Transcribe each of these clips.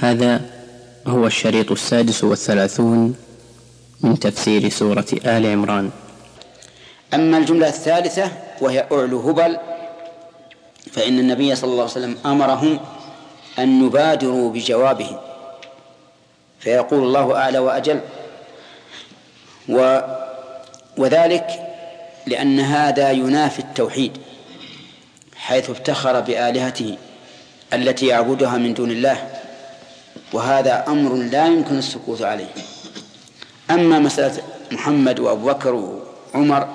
هذا هو الشريط السادس والثلاثون من تفسير سورة آل عمران. أما الجملة الثالثة وهي أعلو هبل فإن النبي صلى الله عليه وسلم أمرهم أن يبادروا بجوابه فيقول الله أعلى وأجل. و وذلك لأن هذا ينافي التوحيد حيث افتخر بآلهته التي يعبدها من دون الله. وهذا أمر لا يمكن السكوت عليه. أما مسألة محمد وأبو بكر وعمر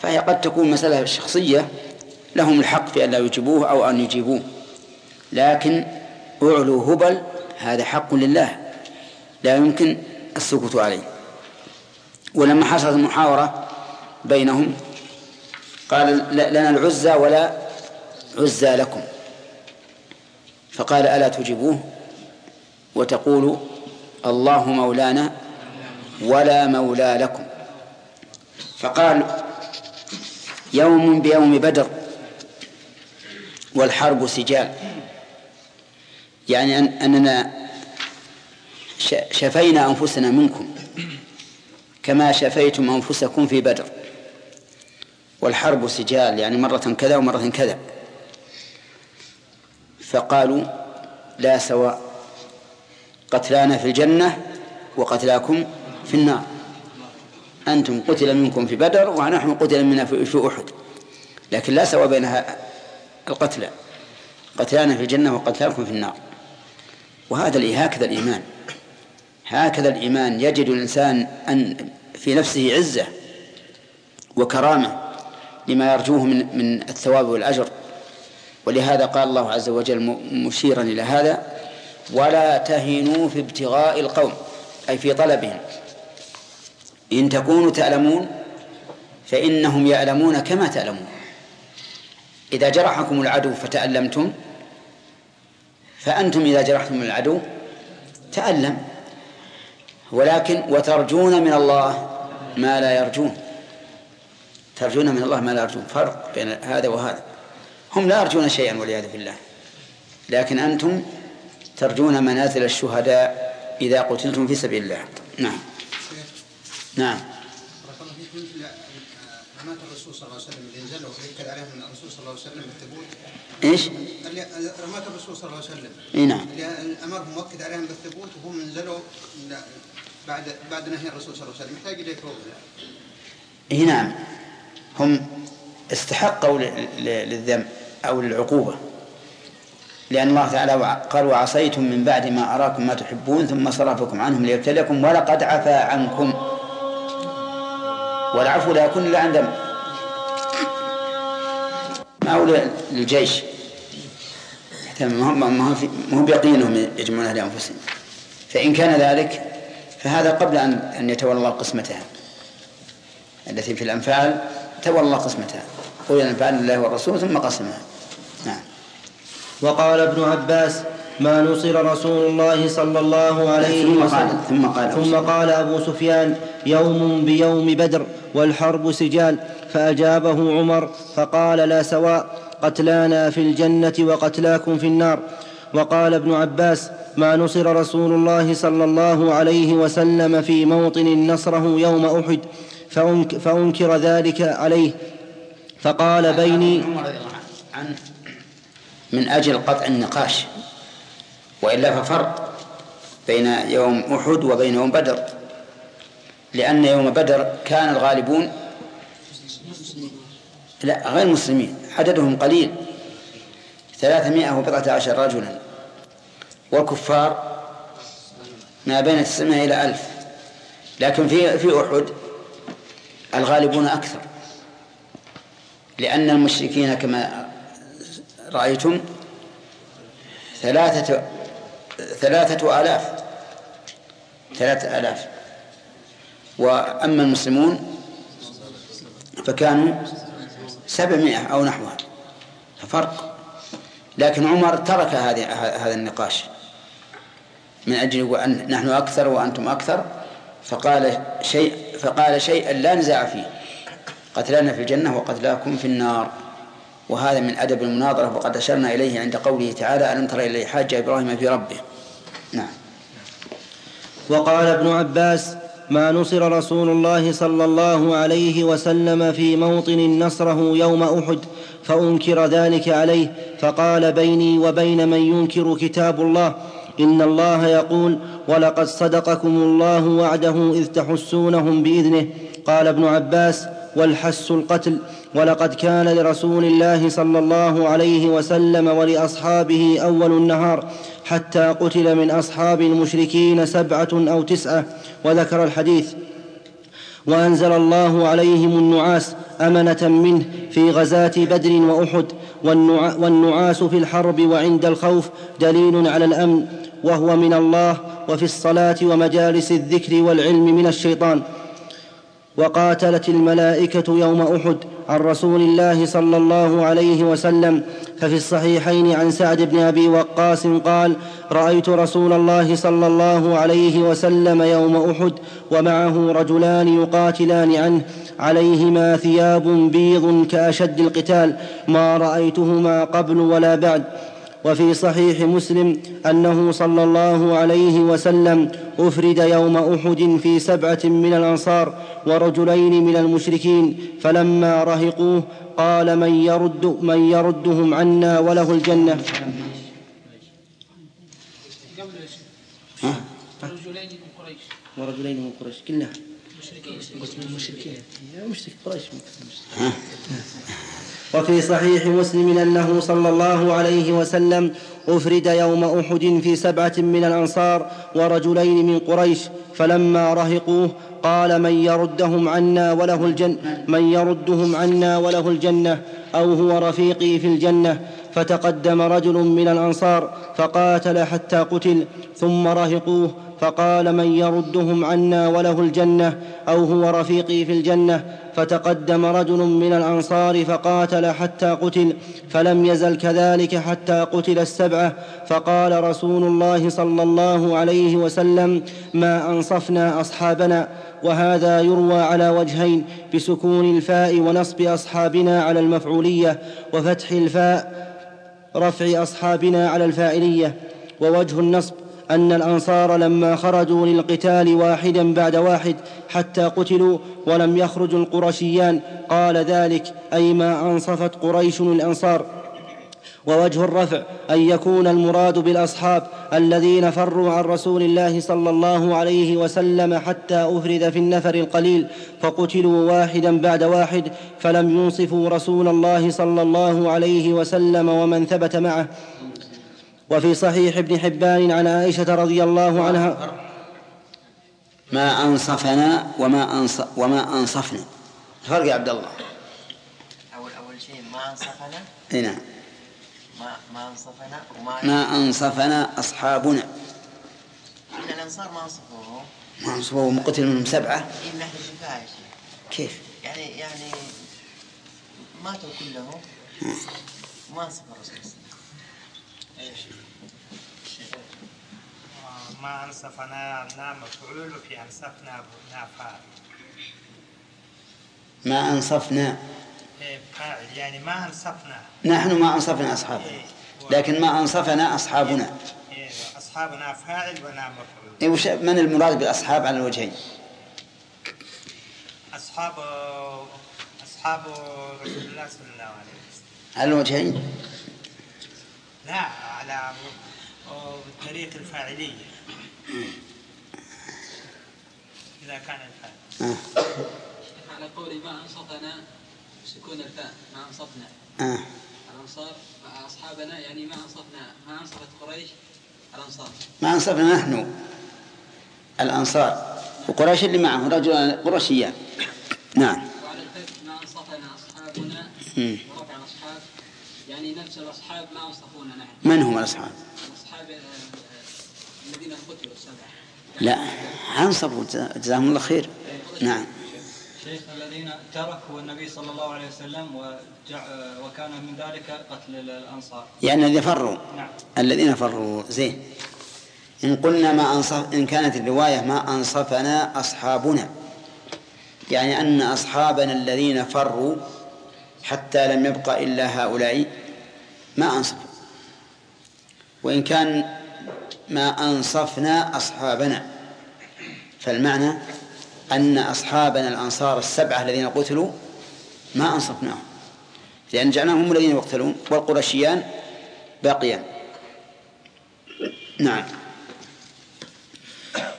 فهي قد تكون مسألة شخصية لهم الحق في أن لا يجيبوه أو أن يجيبوه. لكن أعلو هبل هذا حق لله. لا يمكن السكوت عليه. ولما حصلت المحاورة بينهم قال لنا العزى ولا عزى لكم. فقال ألا تجيبوه؟ وتقول الله مولانا ولا مولى لكم. فقال يوم بيوم بدر والحرب سجال. يعني أن أننا شفينا أنفسنا منكم كما شفيتم أنفسكم في بدر. والحرب سجال يعني مرة كذا ومرة كذا. فقالوا لا سواء. قتلانا في الجنة وقتلاكم في النار. أنتم قتل منكم في بدر ونحن قتل منا في أحد. لكن لا سواء بين القتلى قتلانا في الجنة وقتلاكم في النار. وهذا هكذا الإيمان. هكذا الإيمان يجد الإنسان أن في نفسه عزة وكرامة لما يرجوه من من الثواب والأجر. ولهذا قال الله عز وجل مشيرا إلى هذا ولا تهنوا في ابتغاء القوم أي في طلبهم. إن تكونوا تعلمون فإنهم يعلمون كما تعلمون إذا جرحكم العدو فتألمتم فأنتم إذا جرحتم العدو تألم. ولكن وترجون من الله ما لا يرجون. ترجون من الله ما لا يرجون. فرق بين هذا وهذا. هم لا يرجون شيئا والعياذ بالله. لكن أنتم ترجون منازل الشهداء إذا قتلتم في سبيل الله. نعم. نعم. مات الرسول صلى الله عليه وسلم اللي نزلوا ويكل عليهم الرسول صلى الله عليه وسلم بالثبوت إيش؟ اللي مات الرسول صلى الله عليه وسلم إي نعم. امرهم مؤكد عليهم بالثبوت وهم نزلوا بعد بعد نهي الرسول صلى الله عليه وسلم يحتاج إلى توبه إي نعم. هم استحقوا للذنب أو للعقوبة. لأن الله تعالى قال وعصيتم من بعد ما أراكم ما تحبون ثم صرفكم عنهم ليبتليكم ولقد عفا عنكم. والعفو لا يكون إلا عن ذنب ما هو للجيش. ما هو بيقينهم يجمعونها لأنفسهم فإن كان ذلك فهذا قبل أن أن يتولى الله قسمتها. التي في الأنفال تولى الله قسمتها. قل الأنفال لله والرسول ثم قسمها. وقال ابن عباس ما نصر رسول الله صلى الله عليه ثم وسلم. قال ثم قال ثم قال أبو سفيان يوم بيوم بدر والحرب سجال. فأجابه عمر فقال لا سواء قتلانا في الجنة وقتلاكم في النار. وقال ابن عباس ما نصر رسول الله صلى الله عليه وسلم في موطن نصره يوم أحد فأنك فأنكر ذلك عليه. فقال بيني عن من أجل قطع النقاش وإلا ففرق بين يوم أحد وبين يوم بدر لأن يوم بدر كان الغالبون لا غير مسلمين عددهم قليل ثلاثمائة وبضعة عشر رجلا والكفار ما بين تسعمائة إلى ألف لكن في في أحد الغالبون أكثر لأن المشركين كما رأيتم ثلاثة ثلاثة آلاف ثلاثة آلاف. وأما المسلمون فكانوا سبعمائة أو نحوها ففرق. لكن عمر ترك هذه هذا النقاش من أجل أن نحن أكثر وأنتم أكثر فقال شيء فقال شيئا لا نزاع فيه. قتلنا في الجنة وقتلاكم في النار. وهذا من أدب المناظرة وقد أشرنا إليه عند قوله تعالى ألم تر إليه حاج إبراهيم في ربه؟ نعم. وقال ابن عباس ما نصر رسول الله صلى الله عليه وسلم في موطن نصره يوم أحد فأنكر ذلك عليه فقال بيني وبين من ينكر كتاب الله إن الله يقول ولقد صدقكم الله وعده إذ تحسونهم بإذنه. قال ابن عباس والحس القتل ولقد كان لرسول الله صلى الله عليه وسلم ولأصحابه أول النهار حتى قتل من أصحاب المشركين سبعة أو تسعة وذكر الحديث وأنزل الله عليهم النعاس أمنة منه في غزاة بدر وأحد والنعاس في الحرب وعند الخوف دليل على الأمن وهو من الله وفي الصلاة ومجالس الذكر والعلم من الشيطان. وقاتلت الملائكة يوم أحد عن رسول الله صلى الله عليه وسلم ففي الصحيحين عن سعد بن أبي وقاص قال رأيت رسول الله صلى الله عليه وسلم يوم أحد ومعه رجلان يقاتلان عنه عليهما ثياب بيض كأشد القتال ما رأيتهما قبل ولا بعد. وفي صحيح مسلم أنه صلى الله عليه وسلم أفرد يوم أحد في سبعة من الأنصار ورجلين من المشركين فلما رهقوه قال من يرد من يردهم عنا وله الجنة. رجلين من قريش. ورجلين من قريش كلها. مشركين قلت من المشركين. يا مشرك قريش. وفي صحيح مسلم أنه صلى الله عليه وسلم أفرد يوم أحد في سبعة من الأنصار ورجلين من قريش فلما رهقوه قال من يردهم عنا وله الجنة من يردهم عنا وله الجنة أو هو رفيقي في الجنة فتقدم رجل من الأنصار فقاتل حتى قتل ثم رهقوه فقال من يردهم عنا وله الجنة أو هو رفيقي في الجنة. فتقدم رجل من الأنصار فقاتل حتى قتل فلم يزل كذلك حتى قتل السبعة. فقال رسول الله صلى الله عليه وسلم ما أنصفنا أصحابنا وهذا يروى على وجهين بسكون الفاء ونصب أصحابنا على المفعولية وفتح الفاء رفع أصحابنا على الفاعلية ووجه النصب أن الأنصار لما خرجوا للقتال واحدا بعد واحد حتى قتلوا ولم يخرج القرشيان. قال ذلك أي ما أنصفت قريش الأنصار. ووجه الرفع أن يكون المراد بالأصحاب الذين فروا عن رسول الله صلى الله عليه وسلم حتى أفرد في النفر القليل فقتلوا واحدا بعد واحد فلم ينصفوا رسول الله صلى الله عليه وسلم ومن ثبت معه. وفي صحيح ابن حبان عن عائشة رضي الله عنها ما أنصفنا وما أنص وما أنصفنا. فرق يا عبد الله. أول أول شيء ما أنصفنا؟ إي نعم. ما ما أنصفنا وما ما أنصفنا أصحابنا. إن الأنصار ما انصفوهم ما انصفوا قتل منهم سبعة. اي من أهل الشفاعه يا شيخ. كيف؟ يعني يعني ماتوا كلهم. ما أنصف الرسول صلى الله عليه وسلم. ما أنصفنا نام مفعول وفي أنصفنا فاعل ما أنصفنا. إيه فاعل يعني ما أنصفنا. نحن ما أنصفنا أصحابنا. إيه لكن ما أنصفنا أصحابنا. إيه أصحابنا فاعل ونام مفعول؟ إيه من المراد بالأصحاب على الوجهين؟ أصحاب أصحاب رسول الله صلى الله عليه وسلم. على الوجهين؟ لا على طريق الفاعلية. إذا كان الفاعل. على قول ما أنصفنا سكون الفاء ما أنصفنا آه. الأنصار أصحابنا يعني ما أنصفنا ما أنصفت قريش؟ الأنصار ما انصفنا نحن. الأنصار. وقريش اللي معه رجل قرشيان نعم. وعلى الفتح ما أنصفنا أصحابنا. ورفع الأصحاب يعني نفس الأصحاب ما أنصفونا نحن. من هم الاصحاب؟ الأصحاب؟ الذين قتلوا السبعة لا انصفوا جزاهم الله خير. نعم. شيخ الذين تركوا النبي صلى الله عليه وسلم وجع وكان من ذلك قتل الأنصار. يعني الذين فروا. نعم. الذين فروا. زين. إن قلنا ما أنصف إن كانت الرواية ما أنصفنا أصحابنا. يعني أن أصحابنا الذين فروا حتى لم يبق إلا هؤلاء ما أنصفوا. وإن كان ما أنصفنا أصحابنا. فالمعنى أن أصحابنا الأنصار السبعة الذين قتلوا ما أنصفناهم. لأن جعلناهم هم الذين يقتلون والقرشيان باقيان نعم.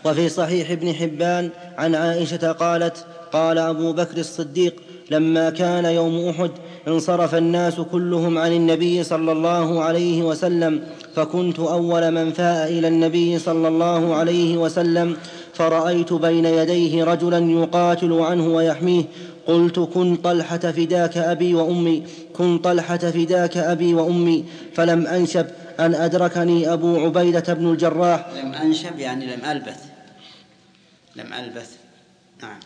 وفي صحيح ابن حبان عن عائشة قالت قال أبو بكر الصديق لما كان يوم أحد انصرف الناس كلهم عن النبي صلى الله عليه وسلم فكنت أول من فاء إلى النبي صلى الله عليه وسلم فرأيت بين يديه رجلا يقاتل عنه ويحميه قلت كن طلحة فداك أبي وأمي كن طلحة فداك أبي وأمي. فلم أنشب أن أدركني أبو عبيدة بن الجراح. لم أنشب يعني لم ألبث. لم ألبث. نعم.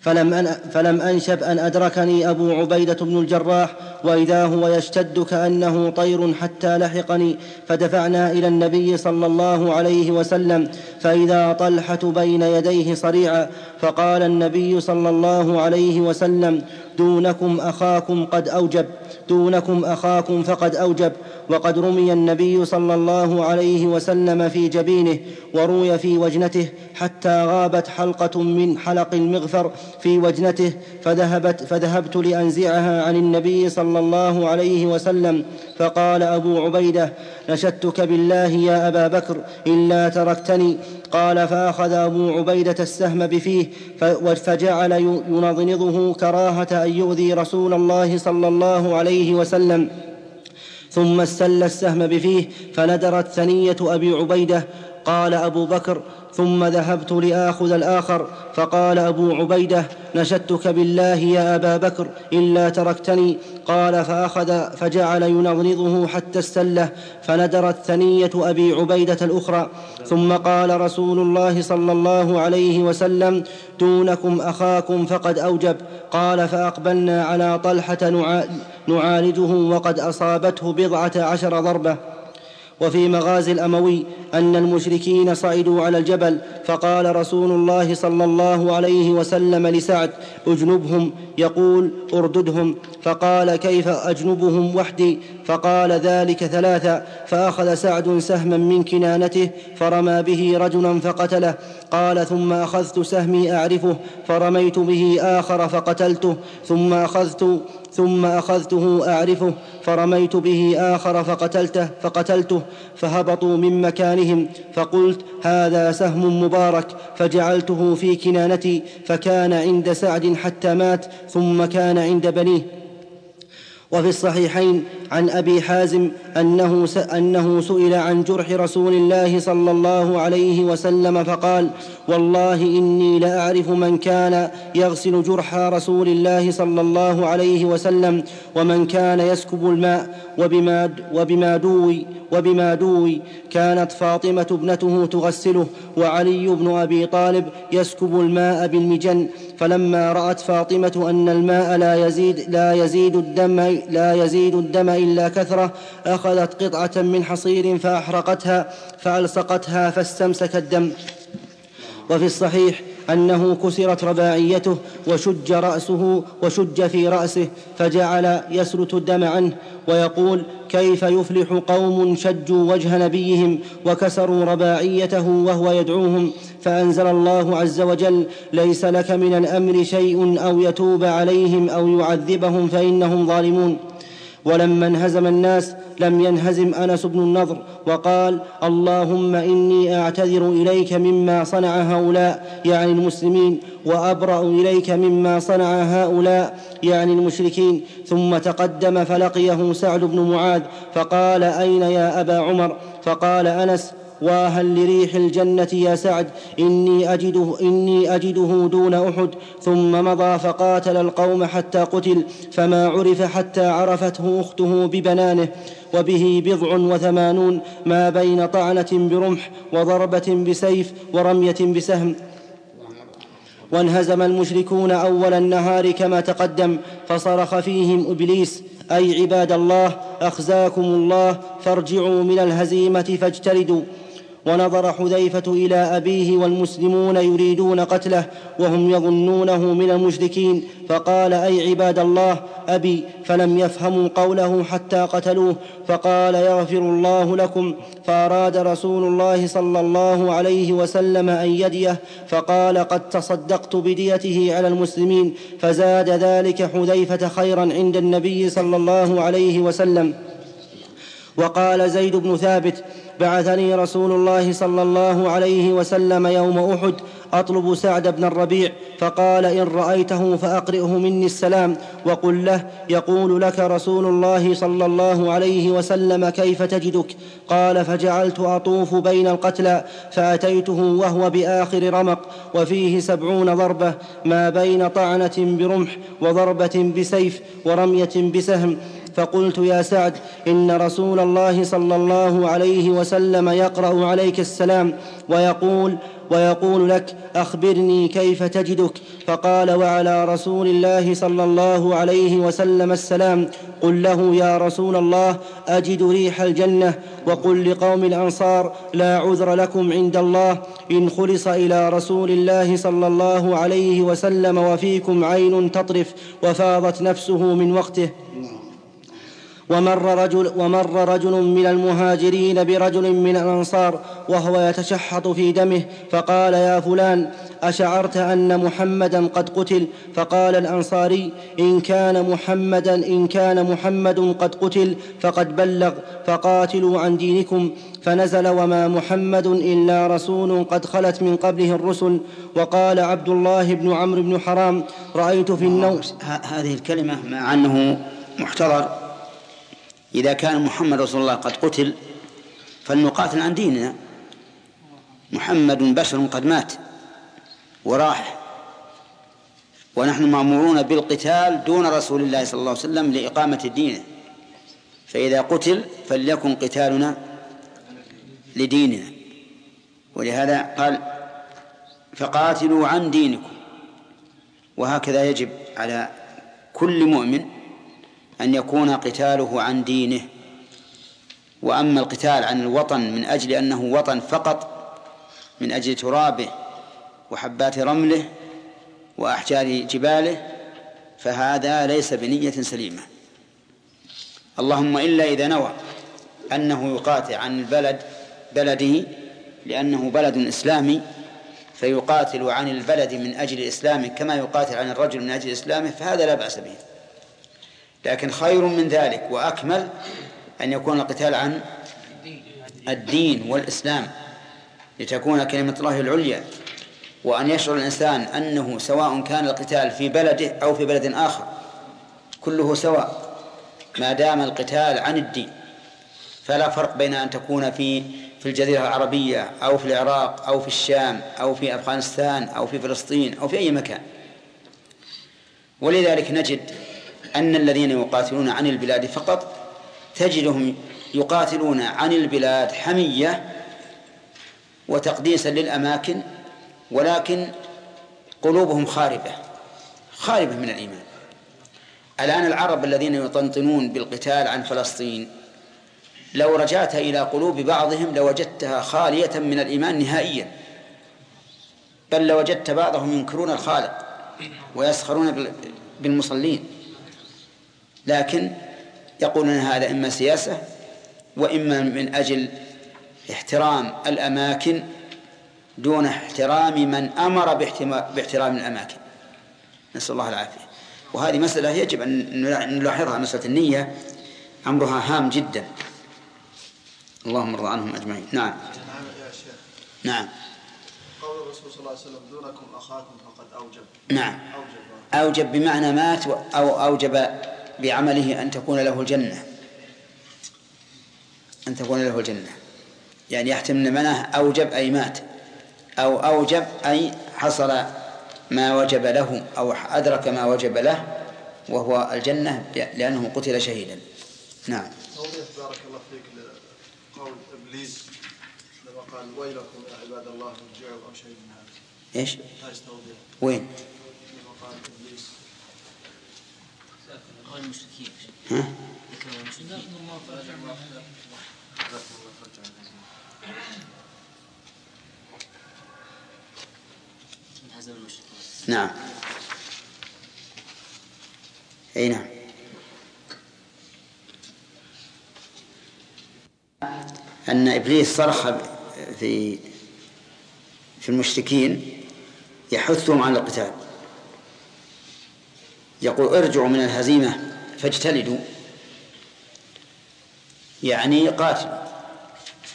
فلم, أن فلم أنشب أن أدركني أبو عبيدة بن الجراح وإذا هو يشتد كأنه طير حتى لحقني فدفعنا إلى النبي صلى الله عليه وسلم فإذا طلحة بين يديه صريعا فقال النبي صلى الله عليه وسلم دونكم أخاكم قد أوجب. دونكم أخاكم فقد أوجب وقد رمي النبي صلى الله عليه وسلم في جبينه وروي في وجنته حتى غابت حلقة من حلق المغفر في وجنته فذهبت فذهبت لأنزعها عن النبي صلى الله عليه وسلم فقال أبو عبيدة نشدتك بالله يا أبا بكر إلا تركتني قال فأخذ أبو عبيدة السهم بفيه فجعل ينضنضه كراهة أن يؤذي رسول الله صلى الله عليه وسلم. ثم استل السهم بفيه فندرت ثنية أبي عبيدة قال أبو بكر ثم ذهبت لآخذ الآخر فقال أبو عبيدة نشدتك بالله يا أبا بكر إلا تركتني. قال فأخذ فجعل ينضنضه حتى استله فندرت ثنية أبي عبيدة الأخرى. ثم قال رسول الله صلى الله عليه وسلم دونكم أخاكم فقد أوجب. قال فأقبلنا على طلحة نعالجه وقد أصابته بضعة عشر ضربة. وفي مغازي الأموي أن المشركين صعدوا على الجبل فقال رسول الله صلى الله عليه وسلم لسعد أجنبهم. يقول أرددهم. فقال كيف أجنبهم وحدي؟ فقال ذلك ثلاثا فأخذ سعد سهما من كنانته فرمى به رجلا فقتله. قال ثم أخذت سهمي أعرفه فرميت به آخر فقتلته ثم اخذت ثم أخذته أعرفه فرميت به آخر فقتلته فقتلته فهبطوا من مكانهم فقلت هذا سهم مبارك فجعلته في كنانتي فكان عند سعد حتى مات ثم كان عند بنيه. وفي الصحيحين عن أبي حازم أنه أنه سئل عن جرح رسول الله صلى الله عليه وسلم فقال والله إني لاعرف من كان يغسل جرح رسول الله صلى الله عليه وسلم ومن كان يسكب الماء وبما, وبما دوي وبما دوي كانت فاطمة ابنته تغسله وعلي بن أبي طالب يسكب الماء بالمجن فلما رأت فاطمة أن الماء لا يزيد لا يزيد الدم لا يزيد الدم إلا كثرة أخذت قطعة من حصير فأحرقتها فألصقتها فاستمسك الدم وفي الصحيح أنه كسرت رباعيته وشج رأسه وشج في رأسه فجعل يسلت الدم عنه ويقول كيف يفلح قوم شجوا وجه نبيهم وكسروا رباعيته وهو يدعوهم فأنزل الله عز وجل ليس لك من الأمر شيء أو يتوب عليهم أو يعذبهم فإنهم ظالمون ولما انهزم الناس لم ينهزم أنس بن النضر وقال اللهم إني أعتذر إليك مما صنع هؤلاء يعني المسلمين وأبرأ إليك مما صنع هؤلاء يعني المشركين. ثم تقدم فلقيه سعد بن معاذ فقال أين يا أبا عمر؟ فقال أنس واها لريح الجنة يا سعد إني أجده, إني أجده دون أحد. ثم مضى فقاتل القوم حتى قتل فما عرف حتى عرفته أخته ببنانه. وبه بضع وثمانون ما بين طعنة برمح وضربة بسيف ورمية بسهم. وانهزم المشركون أول النهار كما تقدم فصرخ فيهم إبليس أي عباد الله أخزاكم الله فارجعوا من الهزيمة فاجتلدوا ونظر حذيفة إلى أبيه والمسلمون يريدون قتله وهم يظنونه من المشركين فقال أي عباد الله أبي فلم يفهموا قوله حتى قتلوه فقال يغفر الله لكم. فأراد رسول الله صلى الله عليه وسلم أن يديه فقال قد تصدقت بديته على المسلمين فزاد ذلك حذيفة خيرا عند النبي صلى الله عليه وسلم. وقال زيد بن ثابت بعثني رسول الله صلى الله عليه وسلم يوم أحد أطلب سعد بن الربيع فقال إن رأيته فأقرئه مني السلام. وقل له يقول لك رسول الله صلى الله عليه وسلم كيف تجدك؟ قال فجعلت أطوف بين القتلى فأتيته وهو بآخر رمق وفيه سبعون ضربة ما بين طعنة برمح وضربة بسيف ورمية بسهم فقلت يا سعد إن رسول الله صلى الله عليه وسلم يقرأ عليك السلام ويقول ويقول لك أخبرني كيف تجدك؟ فقال وعلى رسول الله صلى الله عليه وسلم السلام قل له يا رسول الله أجد ريح الجنة وقل لقوم الأنصار لا عذر لكم عند الله إن خلص إلى رسول الله صلى الله عليه وسلم وفيكم عين تطرف وفاضت نفسه من وقته. ومر رجل, ومر رجل من المهاجرين برجل من الأنصار وهو يتشحط في دمه فقال يا فلان أشعرت أن محمدا قد قتل؟ فقال الأنصاري إن كان محمدا إن كان محمد قد قتل فقد بلغ فقاتلوا عن دينكم فنزل وما محمد إلا رسول قد خلت من قبله الرسل وقال عبد الله بن عمرو بن حرام رأيت في النوم هذه الكلمة مع أنه محتضر. إذا كان محمد رسول الله قد قتل فلنقاتل عن ديننا. محمد بشر قد مات وراح. ونحن مامورون بالقتال دون رسول الله صلى الله عليه وسلم لإقامة دينه. فإذا قتل فليكن قتالنا لديننا. ولهذا قال فقاتلوا عن دينكم. وهكذا يجب على كل مؤمن أن يكون قتاله عن دينه. وأما القتال عن الوطن من أجل أنه وطن فقط من أجل ترابه وحبات رمله وأحجار جباله فهذا ليس بنية سليمة. اللهم إلا إذا نوى أنه يقاتل عن البلد بلده لأنه بلد إسلامي فيقاتل عن البلد من أجل إسلامه كما يقاتل عن الرجل من أجل إسلامه فهذا لا بأس به. لكن خير من ذلك وأكمل أن يكون القتال عن الدين والإسلام لتكون كلمة الله العليا وأن يشعر الإنسان أنه سواء كان القتال في بلده أو في بلد آخر كله سواء ما دام القتال عن الدين. فلا فرق بين أن تكون في في الجزيرة العربية أو في العراق أو في الشام أو في أفغانستان أو في فلسطين أو في أي مكان. ولذلك نجد أن الذين يقاتلون عن البلاد فقط تجدهم يقاتلون عن البلاد حمية وتقديسا للأماكن ولكن قلوبهم خاربة خاربة من الإيمان. الآن العرب الذين يطنطنون بالقتال عن فلسطين لو رجعت إلى قلوب بعضهم لوجدتها خالية من الإيمان نهائيا. بل لوجدت بعضهم ينكرون الخالق ويسخرون بالمصلين. لكن يقولون هذا إما سياسة وإما من أجل احترام الأماكن دون احترام من أمر باحترام الأماكن. نسأل الله العافية. وهذه مسألة يجب أن نلاحظها مسألة النية أمرها هام جدا. اللهم ارضى عنهم أجمعين. نعم. نعم. قول الرسول صلى الله عليه وسلم دونكم أخاكم فقد أوجب. نعم. أوجب, أوجب بمعنى مات أو أوجب بعمله أن تكون له الجنة. أن تكون له الجنة. يعني يحتمل معناه أوجب أي مات أو أوجب أي حصل ما وجب له أو أدرك ما وجب له وهو الجنة لأنه قتل شهيدا. نعم. بارك الله فيك لقول إبليس لما قال ويلكم يا عباد الله ارجعوا أو شيء من هذا. إيش؟ وين؟ المشركين ها؟ نعم أي نعم أن إبليس صرخ في في المشركين يحثهم على القتال يقول ارجعوا من الهزيمة فاجتلدوا. يعني قاتلوا.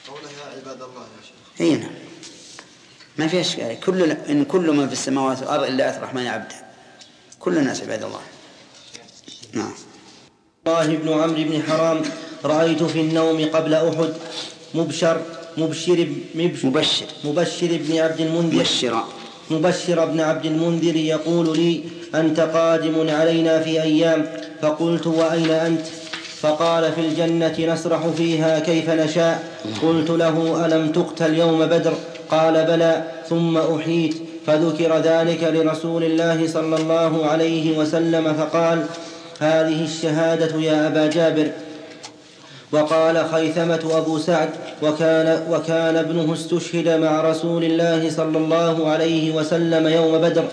قوله يا عباد الله يا شيخ. إي نعم. ما في اشكال كل إن كل من في السماوات والأرض إلا أتى الرحمن عبدا. كل الناس عباد الله. نعم. الله بن عمرو بن حرام رأيت في النوم قبل أحد مبشر مبشر مبشر مبشر. مبشر بن عبد المنذر. مبشرا. مبشر بن عبد المنذر يقول لي أنت قادم علينا في أيام. فقلت وأين أنت؟ فقال في الجنة نسرح فيها كيف نشاء. قلت له ألم تقتل يوم بدر؟ قال بلى ثم أحييت. فذكر ذلك لرسول الله صلى الله عليه وسلم فقال هذه الشهادة يا أبا جابر. وقال خيثمة أبو سعد وكان, وكان ابنه استشهد مع رسول الله صلى الله عليه وسلم يوم بدر.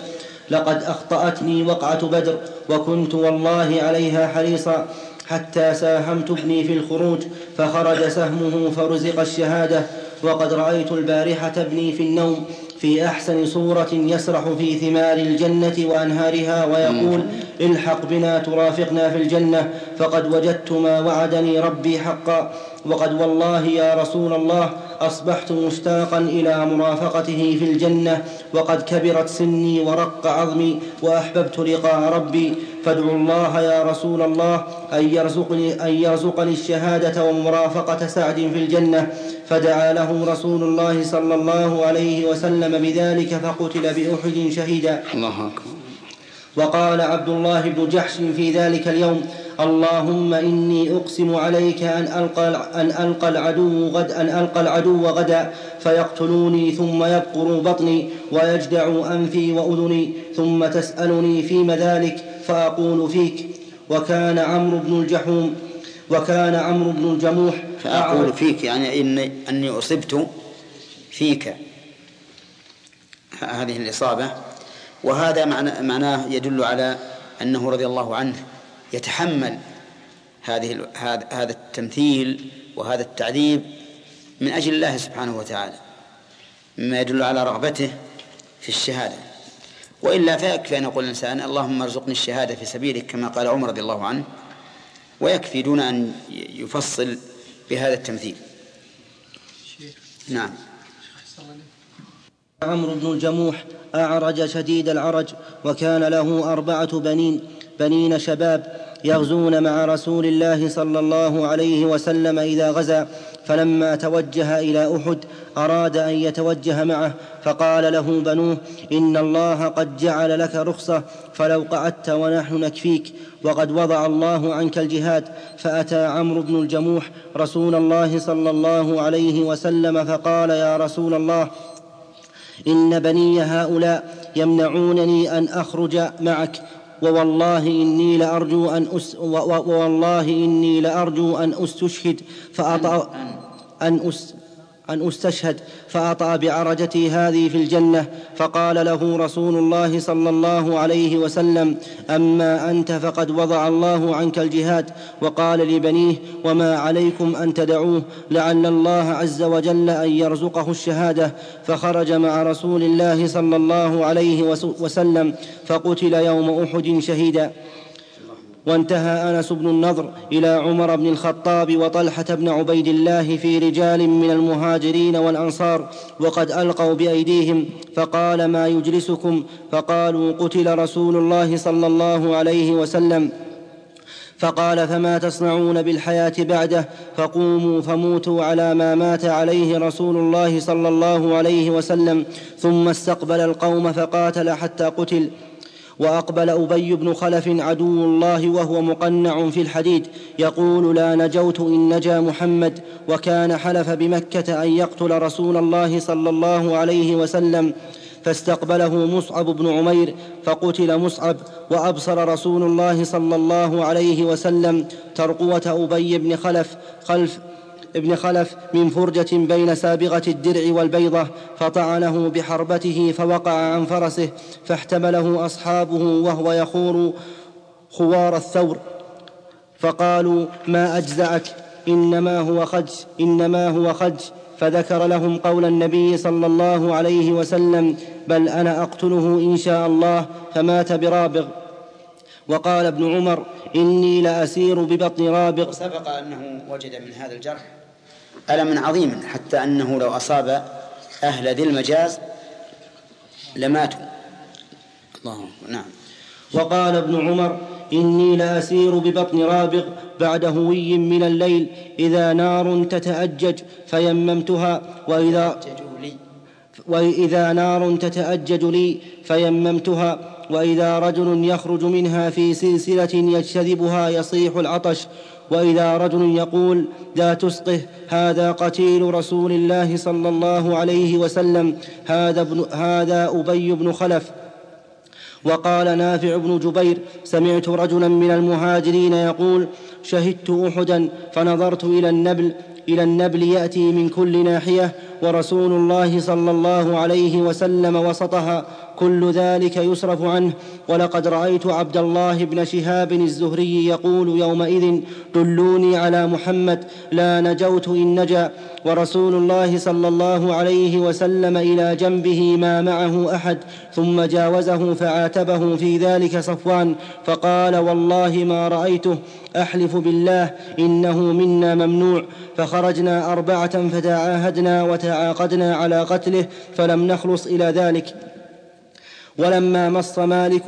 لقد أخطأتني وقعة بدر وكنت والله عليها حريصا حتى ساهمت ابني في الخروج فخرج سهمه فرزق الشهادة وقد رأيت البارحة ابني في النوم في أحسن صورة يسرح في ثمار الجنة وأنهارها ويقول الحق بنا ترافقنا في الجنة فقد وجدت ما وعدني ربي حقا. وقد والله يا رسول الله أصبحت مشتاقا إلى مرافقته في الجنة وقد كبرت سني ورق عظمي وأحببت لقاء ربي. فادعوا الله يا رسول الله أن يرزقني, أن يرزقني الشهادة ومرافقة سعد في الجنة. فدعا له رسول الله صلى الله عليه وسلم بذلك فقتل بأحد شهيدا. الله أكبر. وقال عبد الله بن جحش في ذلك اليوم اللهم إني أقسم عليك أن ألقى, أن ألقى العدو غد أن ألقى العدو غدا فيقتلوني ثم يبقر بطني ويجدع أنفي وأذني ثم تسألني فيم ذلك فأقول فيك وكان عمرو بن الجحوم وكان عمرو بن الجموح فأقول فيك يعني إني أني أصبت فيك. هذه الإصابة. وهذا معناه يدل على أنه رضي الله عنه يتحمل هذه هذا التمثيل وهذا التعذيب من أجل الله سبحانه وتعالى مما يدل على رغبته في الشهادة. وإلا فيكفي أن يقول الإنسان اللهم ارزقني الشهادة في سبيلك كما قال عمر رضي الله عنه ويكفي دون أن يفصل بهذا التمثيل. نعم. عمرو بن الجموح أعرج شديد العرج وكان له أربعة بنين بنين شباب يغزون مع رسول الله صلى الله عليه وسلم إذا غزا. فلما توجه إلى أحد أراد أن يتوجه معه فقال له بنوه إن الله قد جعل لك رخصة فلو قعدت ونحن نكفيك وقد وضع الله عنك الجهاد فأتى عمرو بن الجموح رسول الله صلى الله عليه وسلم فقال يا رسول الله إن بني هؤلاء يمنعونني أن أخرج معك ووالله إني لأرجو أن أس ووالله إني لأرجو أن أستشهد فأطأ أن أس أن أستشهد فأطأ بعرجتي هذه في الجنة فقال له رسول الله صلى الله عليه وسلم أما أنت فقد وضع الله عنك الجهاد وقال لبنيه وما عليكم أن تدعوه لعل الله عز وجل أن يرزقه الشهادة. فخرج مع رسول الله صلى الله عليه وسلم فقتل يوم أحد شهيدا. وانتهى أنس بن النضر إلى عمر بن الخطاب وطلحة بن عبيد الله في رجال من المهاجرين والأنصار وقد ألقوا بأيديهم فقال ما يجلسكم؟ فقالوا قتل رسول الله صلى الله عليه وسلم. فقال فما تصنعون بالحياة بعده؟ فقوموا فموتوا على ما مات عليه رسول الله صلى الله عليه وسلم ثم استقبل القوم فقاتل حتى قتل. وأقبل أبي بن خلف عدو الله وهو مقنع في الحديد يقول لا نجوت إن نجا محمد وكان حلف بمكة أن يقتل رسول الله صلى الله عليه وسلم فاستقبله مصعب بن عمير فقتل مصعب وأبصر رسول الله صلى الله عليه وسلم ترقوة أبي بن خلف خلف ابن خلف من فرجة بين سابغة الدرع والبيضة فطعنه بحربته فوقع عن فرسه فاحتمله أصحابه وهو يخور خوار الثور. فقالوا ما أجزعك إنما هو خج إنما هو خج فذكر لهم قول النبي صلى الله عليه وسلم بل أنا أقتله إن شاء الله فمات برابغ. وقال ابن عمر إني لأسير ببطن رابغ. سبق أنه وجد من هذا الجرح ألما عظيما حتى أنه لو أصاب أهل ذي المجاز لماتوا. الله نعم. وقال ابن عمر إني لأسير ببطن رابغ بعد هوي من الليل إذا نار تتأجج فيممتها وإذا وإذا نار تتأجج لي فيممتها وإذا رجل يخرج منها في سلسلة يجتذبها يصيح العطش وإذا رجل يقول لا تسقه هذا قتيل رسول الله صلى الله عليه وسلم هذا, ابن هذا أبي بن خلف. وقال نافع بن جبير سمعت رجلا من المهاجرين يقول شهدت أحدا فنظرت إلى النبل إلى النبل يأتي من كل ناحية ورسول الله صلى الله عليه وسلم وسطها كل ذلك يصرف عنه. ولقد رأيت عبد الله بن شهاب الزهري يقول يومئذ دلوني على محمد لا نجوت إن نجا. ورسول الله صلى الله عليه وسلم إلى جنبه ما معه أحد ثم جاوزه فعاتبه في ذلك صفوان. فقال والله ما رأيته أحلف بالله إنه منا ممنوع. فخرجنا أربعة فتعاهدنا وتعاقدنا على قتله فلم نخلص إلى ذلك. ولما مص مالك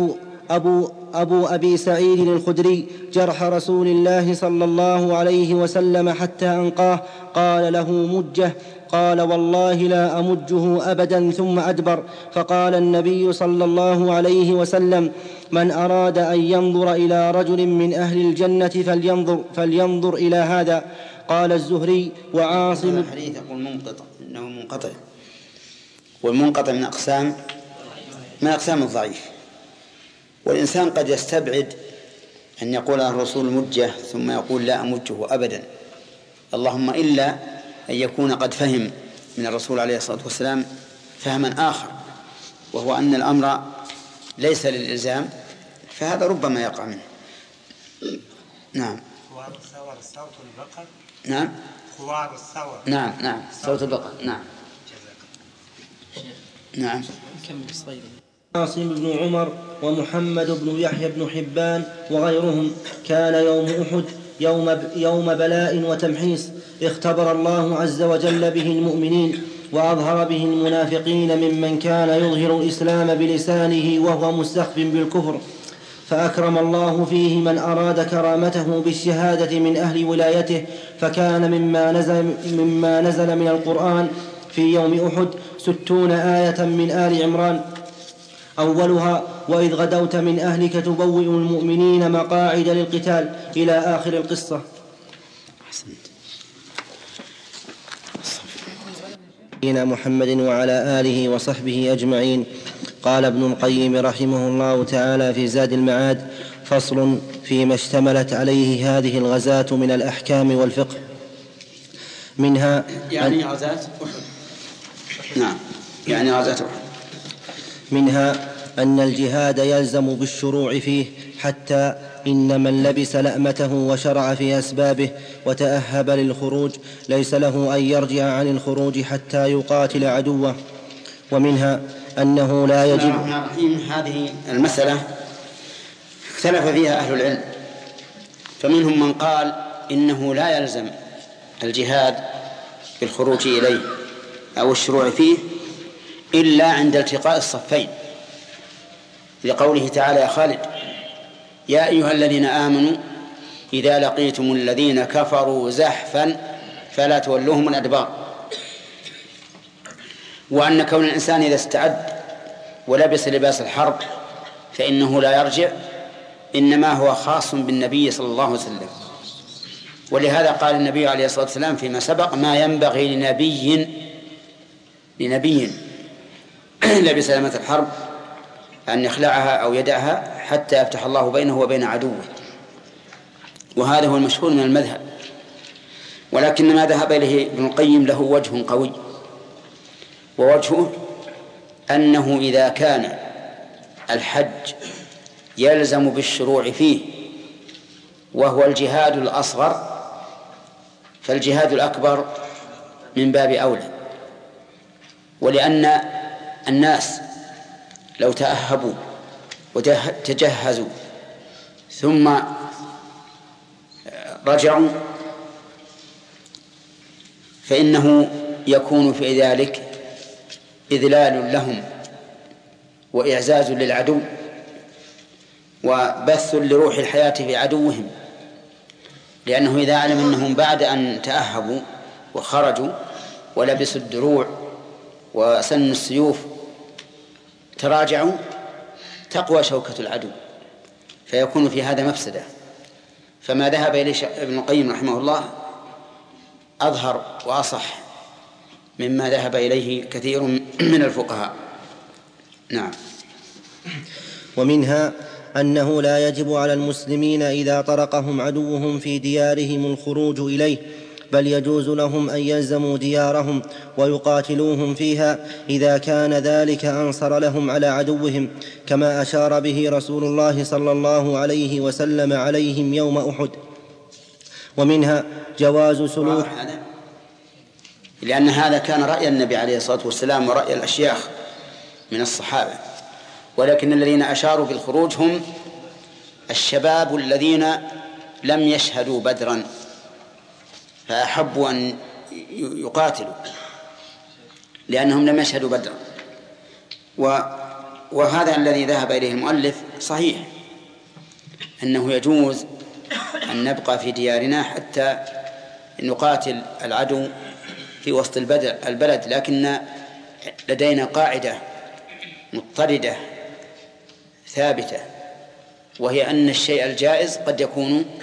أبو, أبو أبي سعيد الخدري جرح رسول الله صلى الله عليه وسلم حتى أنقاه قال له مجه قال والله لا أمجه أبدا ثم أدبر. فقال النبي صلى الله عليه وسلم من أراد أن ينظر إلى رجل من أهل الجنة فلينظر فلينظر إلى هذا. قال الزهري وعاصم الحديث يقول منقطع. إنه منقطع. والمنقطع من أقسام من أقسام الضعيف. والإنسان قد يستبعد أن يقول الرسول مجة ثم يقول لا أمجه ابدا. اللهم إلا أن يكون قد فهم من الرسول عليه الصلاة والسلام فهما آخر وهو أن الأمر ليس للإلزام فهذا ربما يقع منه. نعم. نعم. خوار الثور نعم نعم. صوت البقر. نعم. نعم. عاصم بن عمر ومحمد بن يحيى بن حبان وغيرهم كان يوم أحد يوم, يوم بلاء وتمحيص اختبر الله عز وجل به المؤمنين وأظهر به المنافقين ممن كان يظهر الإسلام بلسانه وهو مستخف بالكفر. فأكرم الله فيه من أراد كرامته بالشهادة من أهل ولايته فكان مما نزل مما نزل من القرآن في يوم أحد ستون آية من آل عمران. أولها وإذ غدوت من أهلك تبوئ المؤمنين مقاعد للقتال إلى آخر القصة. نبينا محمد وعلى آله وصحبه أجمعين. قال ابن القيم رحمه الله تعالى في زاد المعاد فصل فيما اشتملت عليه هذه الغزاة من الأحكام والفقه. منها يعني غزاة نعم. يعني غزاة منها أن الجهاد يلزم بالشروع فيه حتى إن من لبس لأمته وشرع في أسبابه وتأهب للخروج ليس له أن يرجع عن الخروج حتى يقاتل عدوه. ومنها أنه لا يجب الرحيم. هذه المسألة اختلف فيها أهل العلم. فمنهم من قال إنه لا يلزم الجهاد بالخروج إليه أو الشروع فيه إلا عند التقاء الصفين. لقوله تعالى يا خالد يا أيها الذين آمنوا إذا لقيتم الذين كفروا زحفا فلا تولوهم الأدبار. وأن كون الإنسان إذا استعد ولبس لباس الحرب فإنه لا يرجع إنما هو خاص بالنبي صلى الله عليه وسلم. ولهذا قال النبي عليه الصلاة والسلام فيما سبق ما ينبغي لنبي لنبي لبس لمة الحرب أن يخلعها أو يدعها حتى يفتح الله بينه وبين عدوه. وهذا هو المشهور من المذهب. ولكن ما ذهب إليه ابن القيم له وجه قوي. ووجهه أنه إذا كان الحج يلزم بالشروع فيه وهو الجهاد الأصغر فالجهاد الأكبر من باب أولى. ولأن الناس لو تأهبوا وتجهزوا ثم رجعوا فإنه يكون في ذلك إذلال لهم وإعزاز للعدو وبث لروح الحياة في عدوهم لأنه إذا علم أنهم بعد أن تأهبوا وخرجوا ولبسوا الدروع وسنوا السيوف تراجعوا تقوى شوكة العدو فيكون في هذا مفسدة. فما ذهب إليه ابن القيم رحمه الله أظهر وأصح مما ذهب إليه كثير من الفقهاء. نعم. ومنها أنه لا يجب على المسلمين إذا طرقهم عدوهم في ديارهم الخروج إليه بل يجوز لهم أن يلزموا ديارهم ويقاتلوهم فيها إذا كان ذلك أنصر لهم على عدوهم كما أشار به رسول الله صلى الله عليه وسلم عليهم يوم أحد. ومنها جواز سلوك لأن هذا كان رأي النبي عليه الصلاة والسلام ورأي الأشياخ من الصحابة. ولكن الذين أشاروا بالخروج هم الشباب الذين لم يشهدوا بدرا فأحبوا أن يقاتلوا لأنهم لم يشهدوا بدرا. و وهذا الذي ذهب إليه المؤلف صحيح أنه يجوز أن نبقى في ديارنا حتى نقاتل العدو في وسط البلد لكن لدينا قاعدة مضطردة ثابتة وهي أن الشيء الجائز قد يكون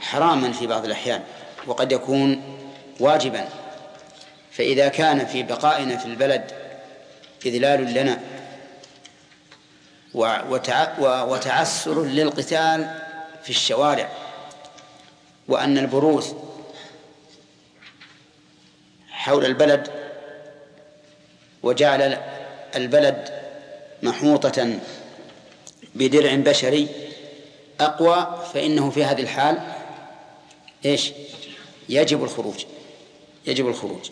حراما في بعض الأحيان وقد يكون واجبا. فإذا كان في بقائنا في البلد إذلال لنا وتعسر للقتال في الشوارع وأن البروز حول البلد وجعل البلد محوطة بدرع بشري أقوى فإنه في هذه الحال إيش؟ يجب الخروج يجب الخروج.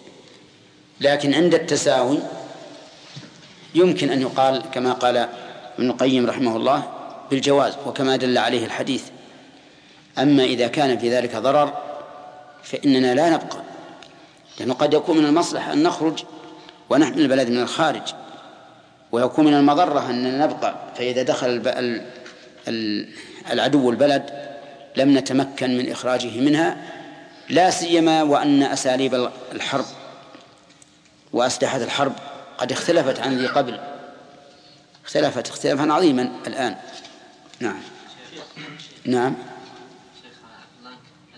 لكن عند التساوي يمكن أن يقال كما قال ابن القيم رحمه الله بالجواز وكما دل عليه الحديث. أما إذا كان في ذلك ضرر فإننا لا نبقى. لأنه قد يكون من المصلحة أن نخرج ونحمل البلد من الخارج. ويكون من المضرة أننا نبقى فإذا دخل العدو البلد لم نتمكن من إخراجه منها لا سيما وأن أساليب الحرب وأسلحة الحرب قد اختلفت عن ذي قبل. اختلفت اختلافا عظيما الآن. نعم. نعم شيخ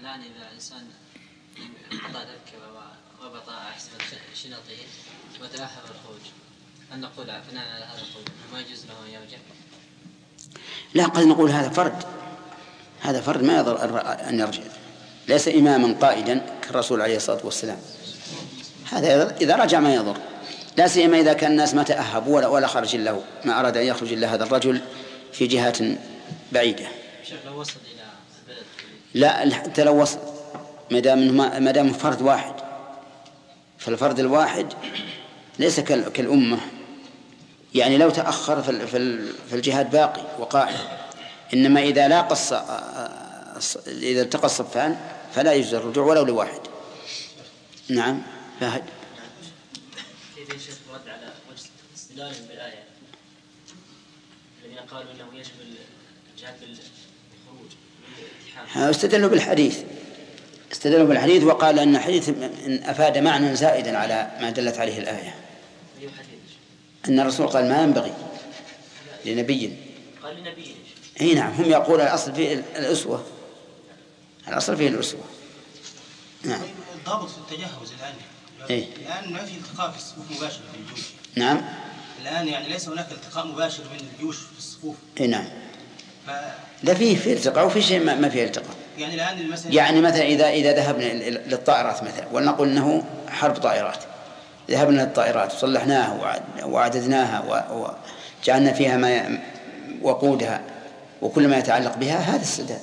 الآن إذا إنسان قضى تذكرة وربط أحسن شنطه وتأهب الخروج هل نقول بناء على هذا القول ما يجوز له أن يرجع؟ لا قد نقول هذا فرد هذا فرد ما يضر أن يرجع. ليس إماما قائدا كالرسول عليه الصلاة والسلام. هذا إذا رجع ما يضر. لا سيما إذا كان الناس ما تأهبوا ولا, ولا خرج له ما أراد أن يخرج إلا هذا الرجل في جهات بعيدة. شيخ لو وصل إلى البلد لا حتى لو وصل. ما دام ما دام فرد واحد. فالفرد الواحد ليس كالأمة. يعني لو تأخر في الجهاد باقي وقائم إنما إذا لاقى إذا التقى الصفان فلا يجوز الرجوع ولو لواحد. نعم فهد. كيف رد على وجه استدلالهم بالآية. الذين قالوا أنه يشمل الجهاد بالخروج استدلوا بالحديث. استدلوا بالحديث وقال أن الحديث أفاد معنى زائدا على ما دلت عليه الآية. أن الرسول قال ما ينبغي لنبي. قال لنبي إي نعم هم يقول الأصل فيه الأسوة. الأصل فيه الأسوة. نعم. الضابط في التجهز الآن. إيه؟ الآن ما في التقاء في الصفوف مباشر في الجيوش. نعم. الآن يعني ليس هناك التقاء مباشر بين الجيوش في الصفوف. إي نعم. ف... لا فيه في ارتقاء وفي شيء ما ما فيه ارتقاء يعني الآن مثلا يعني مثلا إذا إذا ذهبنا للطائرات مثلا ولنقل أنه حرب طائرات. ذهبنا للطائرات وصلحناها وعد- وعددناها وجعلنا فيها ما وقودها وكل ما يتعلق بها هذا السداد.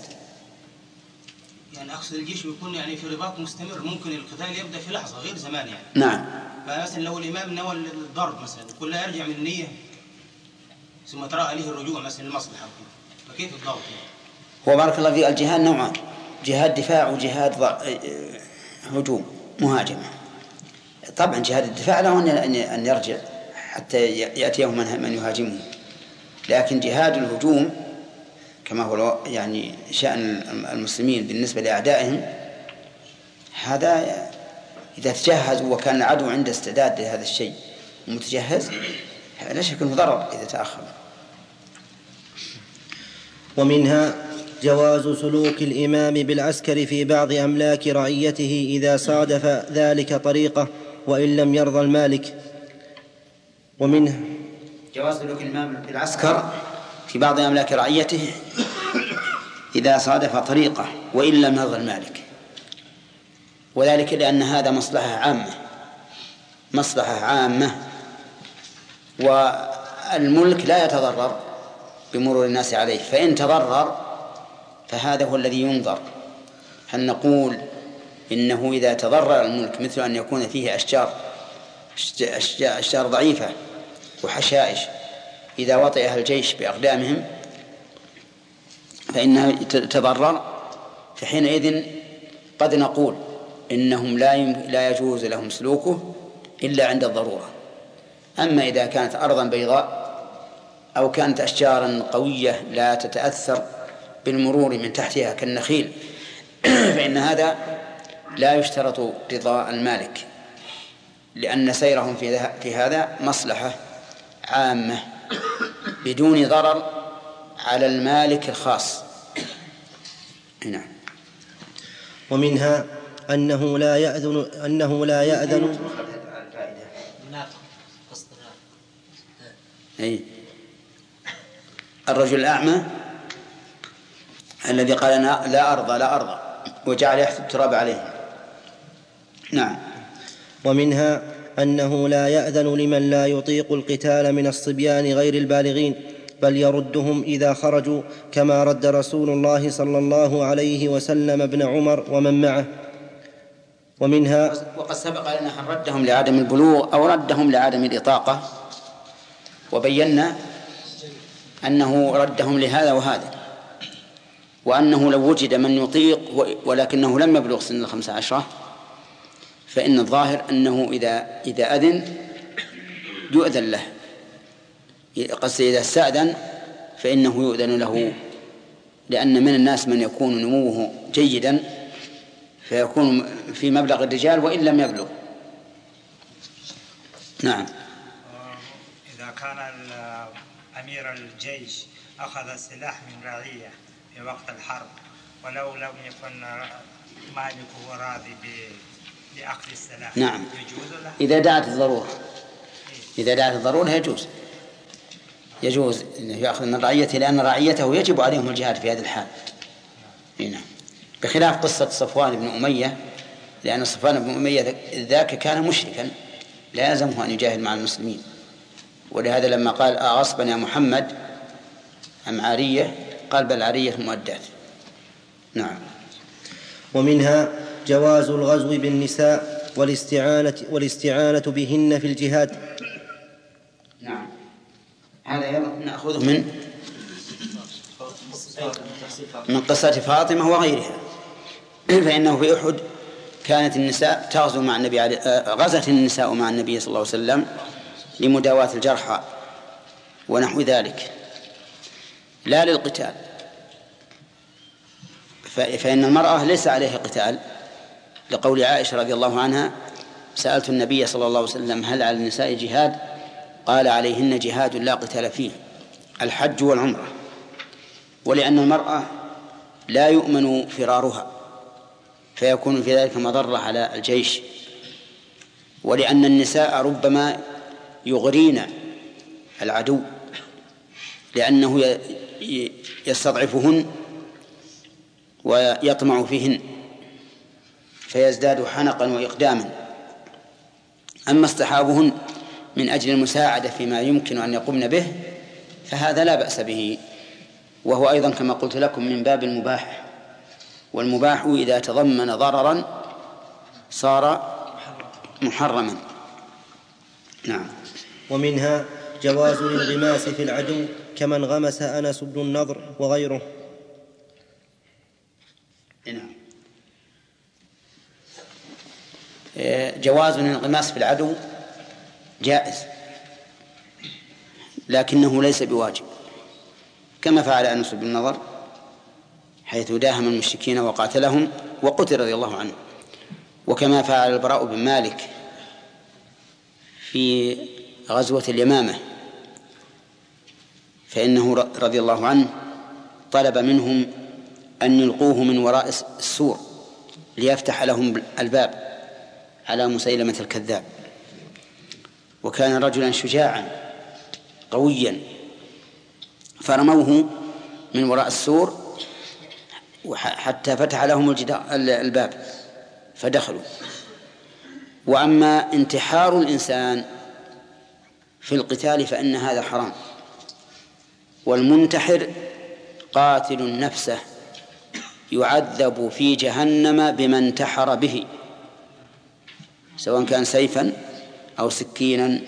يعني أقصد الجيش بيكون يعني في رباط مستمر ممكن القتال يبدأ في لحظة غير زمان يعني. نعم. فمثلا لو الإمام نوى الضرب مثلا لا يرجع من النية ثم ترى عليه الرجوع مثلا للمصلحة وكذا. فكيف الضبط يعني؟ وبارك الله فيك الجهاد نوعان جهاد دفاع وجهاد هجوم مهاجمة. طبعا جهاد الدفاع له أن أن- يرجع حتى يأتيه من من يهاجمه لكن جهاد الهجوم كما هو يعني شأن المسلمين بالنسبة لأعدائهم هذا إذا تجهز وكان العدو عنده استعداد لهذا الشيء متجهز لا شك أنه ضرر إذا تأخر. ومنها جواز سلوك الإمام بالعسكر في بعض أملاك رعيته إذا صادف ذلك طريقة. وإن لم يرضى المالك ومنها جواز سلوك الإمام بالعسكر في بعض أملاك رعيته إذا صادف طريقة وإن لم يرضى المالك. وذلك لأن هذا مصلحة عامة مصلحة عامة والملك لا يتضرر بمرور الناس عليه. فإن تضرر فهذا هو الذي ينظر. هل نقول إنه إذا تضرر الملك مثل أن يكون فيه أشجار أشجار, ضعيفة وحشائش إذا وطئها الجيش بأقدامهم فإنها تضرر فحينئذ قد نقول إنهم لا لا يجوز لهم سلوكه إلا عند الضرورة. أما إذا كانت أرضا بيضاء أو كانت أشجارا قوية لا تتأثر بالمرور من تحتها كالنخيل فإن هذا لا يشترط رضا المالك لأن سيرهم في ذا- في هذا مصلحة عامة بدون ضرر على المالك الخاص. نعم. ومنها أنه لا يأذن أنه لا يأذن. أي. الرجل الأعمى الذي قال أنا لا أرضى لا أرضى وجعل يحث التراب عليه. نعم. ومنها أنه لا يأذن لمن لا يطيق القتال من الصبيان غير البالغين بل يردهم إذا خرجوا كما رد رسول الله صلى الله عليه وسلم ابن عمر ومن معه. ومنها وقد سبق لنا أن ردهم لعدم البلوغ أو ردهم لعدم الإطاقة وبينا أنه ردهم لهذا وهذا وأنه لو وجد من يطيق ولكنه لم يبلغ سن الخمس عشرة فإن الظاهر أنه إذا إذا أذن يؤذن له. قصد إذا استأذن فإنه يؤذن له. لأن من الناس من يكون نموه جيدا فيكون في مبلغ الرجال وإن لم يبلغ. نعم. إذا كان أمير الجيش أخذ السلاح من رعية في وقت الحرب ولو لم يكن مالكه راضي بأخذ السلاح نعم. يجوز له إذا دعت الضرورة. إذا دعت الضرورة يجوز. يجوز أنه يأخذ من رعيته لأن رعيته يجب عليهم الجهاد في هذه الحال. إي نعم. بخلاف قصة صفوان بن أمية لأن صفوان بن أمية ذاك كان مشركا لا يلزمه أن يجاهد مع المسلمين. ولهذا لما قال أغصبا يا محمد أم عارية قال بل عارية مؤدات نعم. ومنها جواز الغزو بالنساء والاستعانة والاستعانة بهن في الجهاد. نعم. هذا نأخذه من من قصة فاطمة وغيرها. فإنه في أحد كانت النساء تغزو مع النبي عليه آه، غزت النساء مع النبي صلى الله عليه وسلم لمداواة الجرحى ونحو ذلك. لا للقتال. فإن المرأة ليس عليها قتال. لقول عائشة رضي الله عنها سألت النبي صلى الله عليه وسلم هل على النساء جهاد؟ قال عليهن جهاد لا قتال فيه الحج والعمرة. ولأن المرأة لا يؤمن فرارها فيكون في ذلك مضرة على الجيش. ولأن النساء ربما يغرين العدو لأنه يستضعفهن ويطمع فيهن. فيزداد حنقا وإقداما. أما اصطحابهن من أجل المساعدة فيما يمكن أن يقمن به فهذا لا بأس به. وهو أيضا كما قلت لكم من باب المباح. والمباح إذا تضمن ضررا صار محرما. نعم. ومنها جواز الانغماس في العدو كما انغمس أنس بن النضر وغيره نعم جواز الانغماس في العدو جائز لكنه ليس بواجب كما فعل أنس بن النضر حيث داهم المشركين وقاتلهم وقتل رضي الله عنه. وكما فعل البراء بن مالك في غزوة اليمامة فإنه رضي الله عنه طلب منهم أن يلقوه من وراء السور ليفتح لهم الباب. على مسيلمة الكذاب. وكان رجلا شجاعا قويا. فرموه من وراء السور حتى فتح لهم الباب. فدخلوا. وأما انتحار الإنسان في القتال فإن هذا حرام. والمنتحر قاتل نفسه يعذب في جهنم بما انتحر به. سواء كان سيفا أو سكينا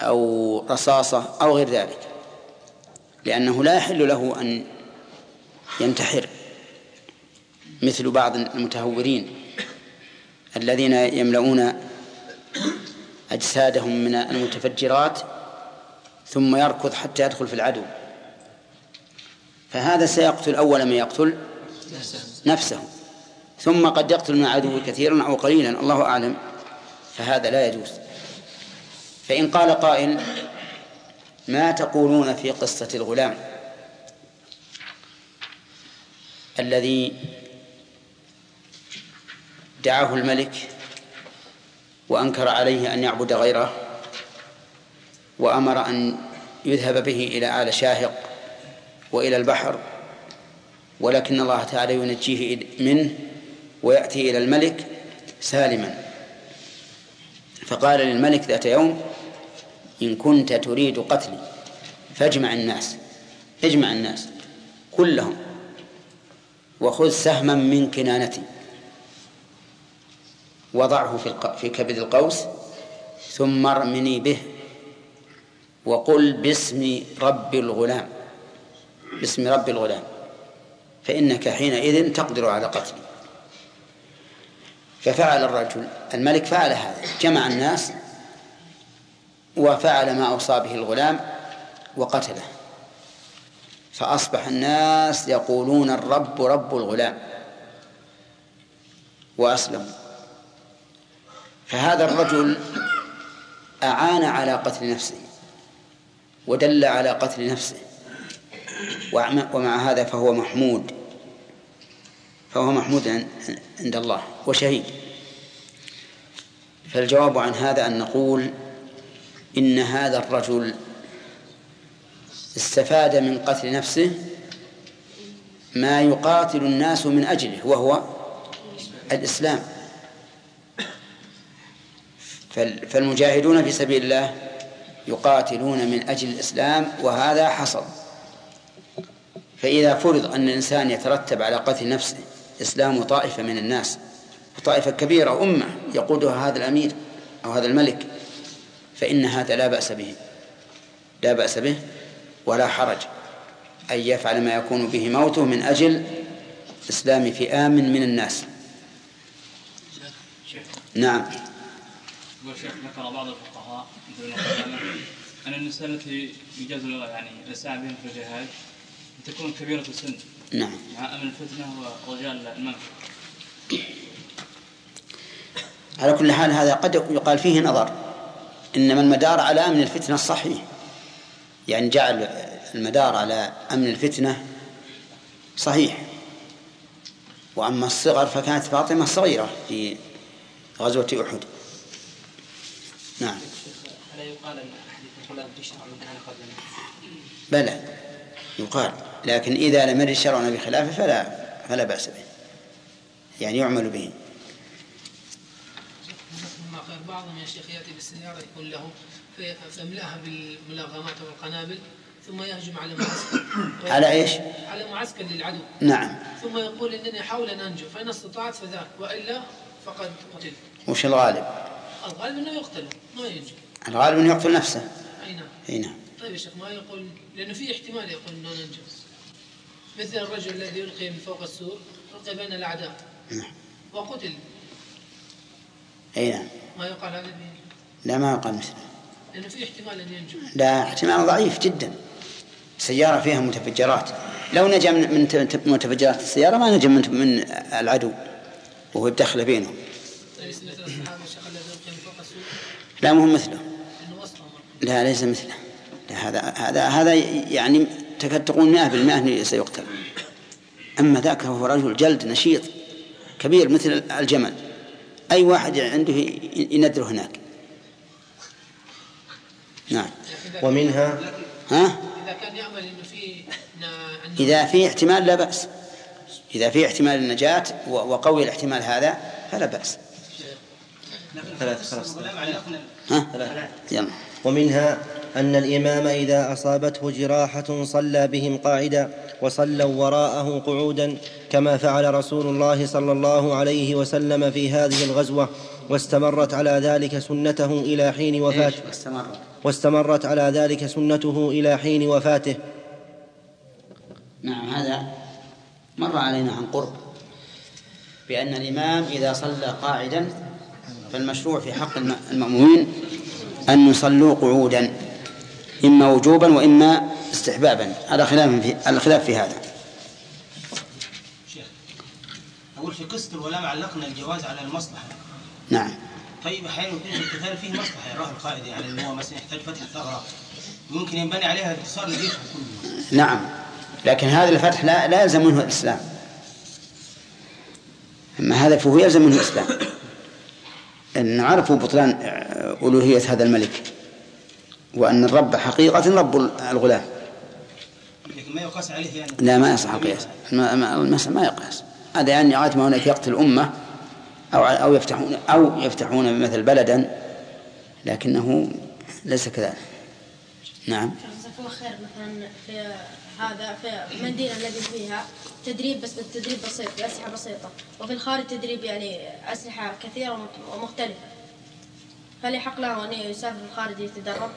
أو رصاصة أو غير ذلك لأنه لا يحل له أن ينتحر مثل بعض المتهورين الذين يملؤون أجسادهم من المتفجرات ثم يركض حتى يدخل في العدو. فهذا سيقتل أول ما يقتل نفسه. ثم قد يقتل من العدو كثيرا أو قليلا الله أعلم. فهذا لا يجوز. فإن قال قائل ما تقولون في قصة الغلام الذي دعاه الملك وأنكر عليه أن يعبد غيره وأمر أن يذهب به إلى آل شاهق وإلى البحر ولكن الله تعالى ينجيه منه ويأتي إلى الملك سالما. فقال للملك ذات يوم إن كنت تريد قتلي فاجمع الناس اجمع الناس كلهم وخذ سهما من كنانتي. وضعه في في كبد القوس ثم ارمني به وقل باسم رب الغلام باسم رب الغلام فإنك حينئذ تقدر على قتلي. ففعل الرجل الملك فعل هذا جمع الناس وفعل ما أوصى به الغلام وقتله. فأصبح الناس يقولون الرب رب الغلام. وأسلموا. فهذا الرجل أعان على قتل نفسه ودل على قتل نفسه. ومع هذا فهو محمود فهو محمود عند الله. وشهيد. فالجواب عن هذا أن نقول إن هذا الرجل استفاد من قتل نفسه ما يقاتل الناس من أجله وهو الإسلام. فالمجاهدون في سبيل الله يقاتلون من أجل الإسلام وهذا حصل. فإذا فرض أن الإنسان يترتب على قتل نفسه إسلام طائفة من الناس طائفة كبيرة أمة يقودها هذا الأمير أو هذا الملك فإن هذا لا بأس به لا بأس به ولا حرج أن يفعل ما يكون به موته من أجل إسلام فئام من الناس. نعم. والشيخ ذكر بعض الفقهاء أن النساء التي يجاز يعني السعي بهم في الجهاد تكون كبيرة السن. نعم. مع أمن الفتنة ورجال المنفى. على كل حال هذا قد يقال فيه نظر. إنما المدار على أمن الفتنة الصحيح. يعني جعل المدار على أمن الفتنة صحيح. وأما الصغر فكانت فاطمة صغيرة في غزوة أحد. نعم. ألا يقال أن أحاديث الغلام تشرع من كان قبلنا؟ بلى. يقال. لكن إذا لم يرد شرعنا بخلافه فلا فلا بأس به. يعني يعمل به. بعضهم يا شيخ يأتي بالسيارة يكون له في- فيملأها بالملاغمات والقنابل ثم يهجم على معسكر. على إيش؟ على معسكر للعدو. نعم. ثم يقول إنني أحاول أن أنجو فإن استطعت فذاك وإلا فقد قتل وش الغالب؟ الغالب إنه يقتل ما ينجو. الغالب أنه يقتل نفسه. أي نعم. أي نعم. طيب يا شيخ ما يقول؟ لأنه في احتمال يقول إنه ننجو. مثل الرجل الذي يلقي من فوق السور القي بين الأعداء. نعم. وقتل. أي نعم. ما يقال هذا لا ما يقال مثله. لأنه في احتمال أن ينجو لا احتمال ضعيف جدا. سيارة فيها متفجرات. لو نجا من متفجرات السيارة ما نجا من من العدو وهو يدخل بينهم. السور لا مو مثله. انه لا ليس مثله. لا هذا هذا هذا يعني تكاد تقول 100% أنه سيقتل. أما ذاك فهو رجل جلد نشيط كبير مثل الجمل. أي واحد عنده ي- يندره هناك. نعم. ومنها؟ ها؟ إذا كان يأمل إنه في إذا في احتمال لا بأس. إذا في احتمال النجاة وقوي الاحتمال هذا فلا بأس. ثلاث خلاص. ها؟ يلا. ومنها؟ أن الإمام إذا أصابته جراحة صلى بهم قاعدا وصلوا وراءه قعودا كما فعل رسول الله صلى الله عليه وسلم في هذه الغزوة واستمرت على ذلك سنته إلى حين وفاته. استمر واستمرت على ذلك سنته إلى حين وفاته. نعم هذا مر علينا عن قرب بأن الإمام إذا صلى قاعدا فالمشروع في حق الم- المأمومين أن يصلوا قعودا. إما وجوبا وإما استحبابا. على خلاف في الخلاف في هذا. شيخ أقول في قصة الولاء علقنا الجواز على المصلحة. نعم. طيب أحيانا يكون القتال فيه مصلحة يراه القائد يعني إن هو مثلا يحتاج فتح ثغرة ممكن ينبني عليها انتصار لجيشه كله. نعم. لكن هذا الفتح لا, لا يلزم منه الإسلام. أما هذا فهو يلزم منه الإسلام. أن عرفوا بطلان ألوهية هذا الملك وأن الرب حقيقة رب الغلام. لكن ما يقاس عليه يعني؟ لا ما يصح القياس. ما- ما- المسألة ما يقاس. هذا يعني عادة ما هناك يقتل الأمة أو أو يفتحون أو يفتحون مثل بلدا لكنه ليس كذلك. نعم. جزاك الله خير. مثلا في هذا في المدينة الذي فيها تدريب بس بالتدريب بسيط بأسلحة بسيطة. وفي الخارج تدريب يعني أسلحة كثيرة ومختلفة. هل يحق له أن يسافر الخارج يتدرب؟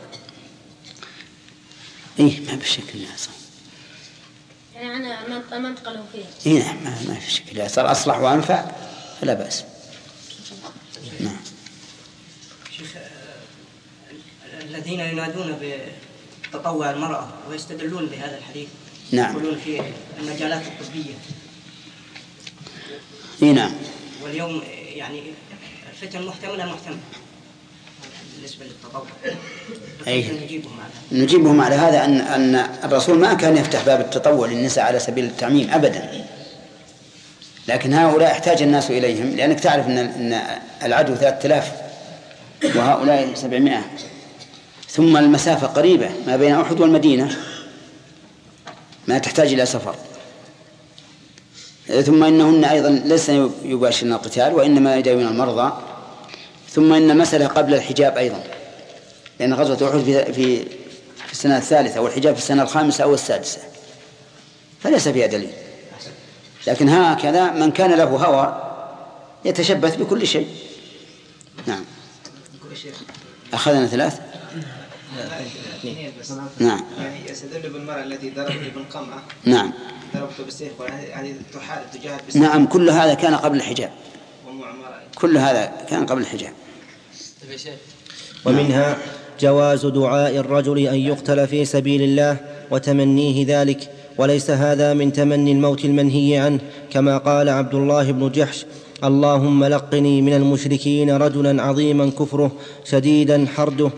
إيه ما بشك إنها صح يعني المنطقة اللي هو فيها. إيه نعم ما, ما في شك. إذا صار أصلح وأنفع فلا بأس. نعم. شيخ الذين ينادون بتطوع المرأة ويستدلون بهذا الحديث نعم. يقولون في المجالات الطبية. إيه نعم. واليوم يعني الفتن محتملة محتملة. بالنسبة للتطوع أي. نجيبهم على هذا؟ نجيبهم على هذا أن أن الرسول ما كان يفتح باب التطوع للنساء على سبيل التعميم أبدا لكن هؤلاء احتاج الناس إليهم لأنك تعرف أن أن العدو ثلاثة آلاف وهؤلاء سبعمائة ثم المسافة قريبة ما بين أحد والمدينة ما تحتاج إلى سفر ثم إنهن أيضا ليس يباشرن القتال وإنما يداوين المرضى ثم إن المسألة قبل الحجاب أيضا. لأن غزوة أحد في في في السنة الثالثة والحجاب في السنة الخامسة أو السادسة. فليس فيها دليل. لكن هكذا من كان له هوى يتشبث بكل شيء. نعم. أخذنا ثلاث؟ نعم. يعني يستدل بالمرأة التي ضربت بالقمعة نعم. ضربته بالسيف يعني تحارب تجاهد بالسيف. نعم كل هذا كان قبل الحجاب. كل هذا كان قبل الحجاب. طيب ومنها جواز دعاء الرجل أن يقتل في سبيل الله وتمنيه ذلك وليس هذا من تمني الموت المنهي عنه كما قال عبد الله بن جحش اللهم لقني من المشركين رجلا عظيما كفره شديدا حرده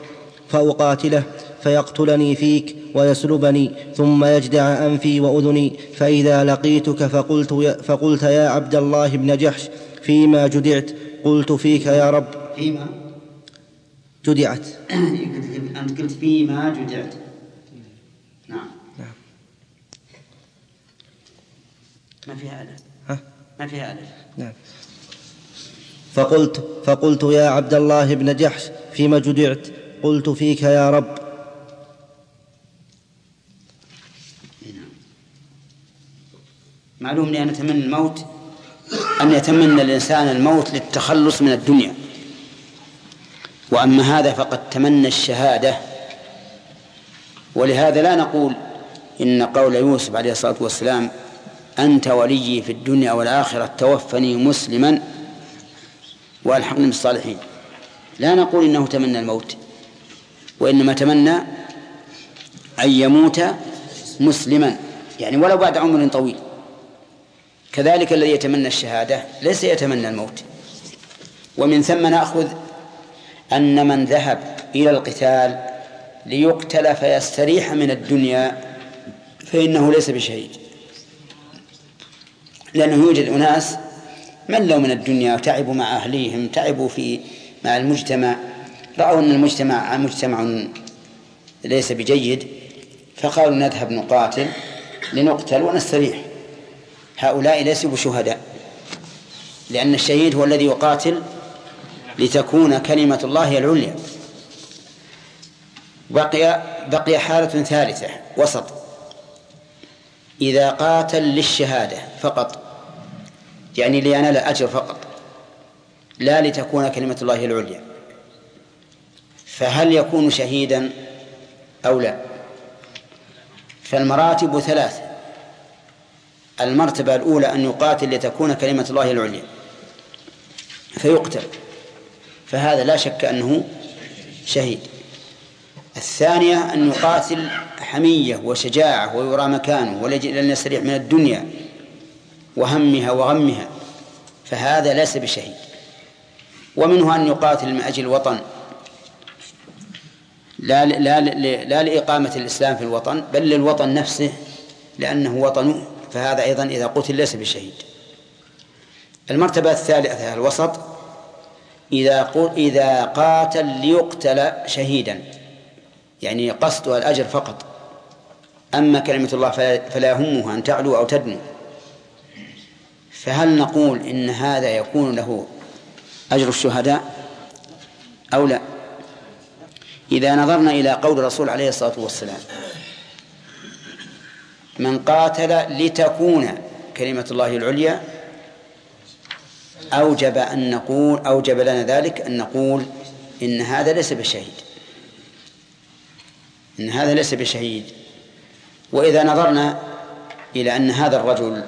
فأقاتله فيقتلني فيك ويسلبني ثم يجدع أنفي وأذني فإذا لقيتك فقلت يا, فقلت يا عبد الله بن جحش فيما جدعت. قلت فيك يا رب. فيما؟ جدعت. أنت قلت فيما جدعت. نعم. ما فيها ألف. ها؟ ما فيها ألف. نعم. فقلت فقلت يا عبد الله بن جحش فيما جدعت؟ قلت فيك يا رب. معلوم لي أن أتمنى الموت. أن يتمنى الإنسان الموت للتخلص من الدنيا. وأما هذا فقد تمنى الشهادة. ولهذا لا نقول إن قول يوسف عليه الصلاة والسلام أنت وليي في الدنيا والآخرة توفني مسلما وألحقني بالصالحين لا نقول إنه تمنى الموت وإنما تمنى أن يموت مسلما يعني ولو بعد عمر طويل. كذلك الذي يتمنى الشهادة ليس يتمنى الموت. ومن ثم نأخذ أن من ذهب إلى القتال ليقتل فيستريح من الدنيا فإنه ليس بشهيد. لأنه يوجد أناس ملوا من الدنيا وتعبوا مع أهليهم تعبوا في مع المجتمع رأوا أن المجتمع مجتمع ليس بجيد فقالوا نذهب نقاتل لنقتل ونستريح. هؤلاء ليسوا بشهداء لأن الشهيد هو الذي يقاتل لتكون كلمة الله هي العليا. بقي بقي حالة ثالثة وسط. إذا قاتل للشهادة فقط يعني لينال أجر فقط لا لتكون كلمة الله العليا. فهل يكون شهيدا أو لا؟ فالمراتب ثلاث المرتبة الأولى أن يقاتل لتكون كلمة الله العليا. فيقتل. فهذا لا شك أنه شهيد. الثانية أن يقاتل حمية وشجاعة ويرى مكانه ولأجل أن يستريح من الدنيا وهمها وغمها. فهذا ليس بشهيد. ومنه أن يقاتل من أجل الوطن. لا لا لا لإقامة الإسلام في الوطن بل للوطن نفسه لأنه وطنه. فهذا أيضا إذا قتل ليس بشهيد. المرتبة الثالثة الوسط إذا إذا قاتل ليقتل شهيدا يعني قصدها الأجر فقط. أما كلمة الله فلا يهمها أن تعلو أو تدنو. فهل نقول إن هذا يكون له أجر الشهداء أو لا؟ إذا نظرنا إلى قول الرسول عليه الصلاة والسلام من قاتل لتكون كلمة الله العليا أوجب أن نقول أوجب لنا ذلك أن نقول إن هذا ليس بشهيد. إن هذا ليس بشهيد. وإذا نظرنا إلى أن هذا الرجل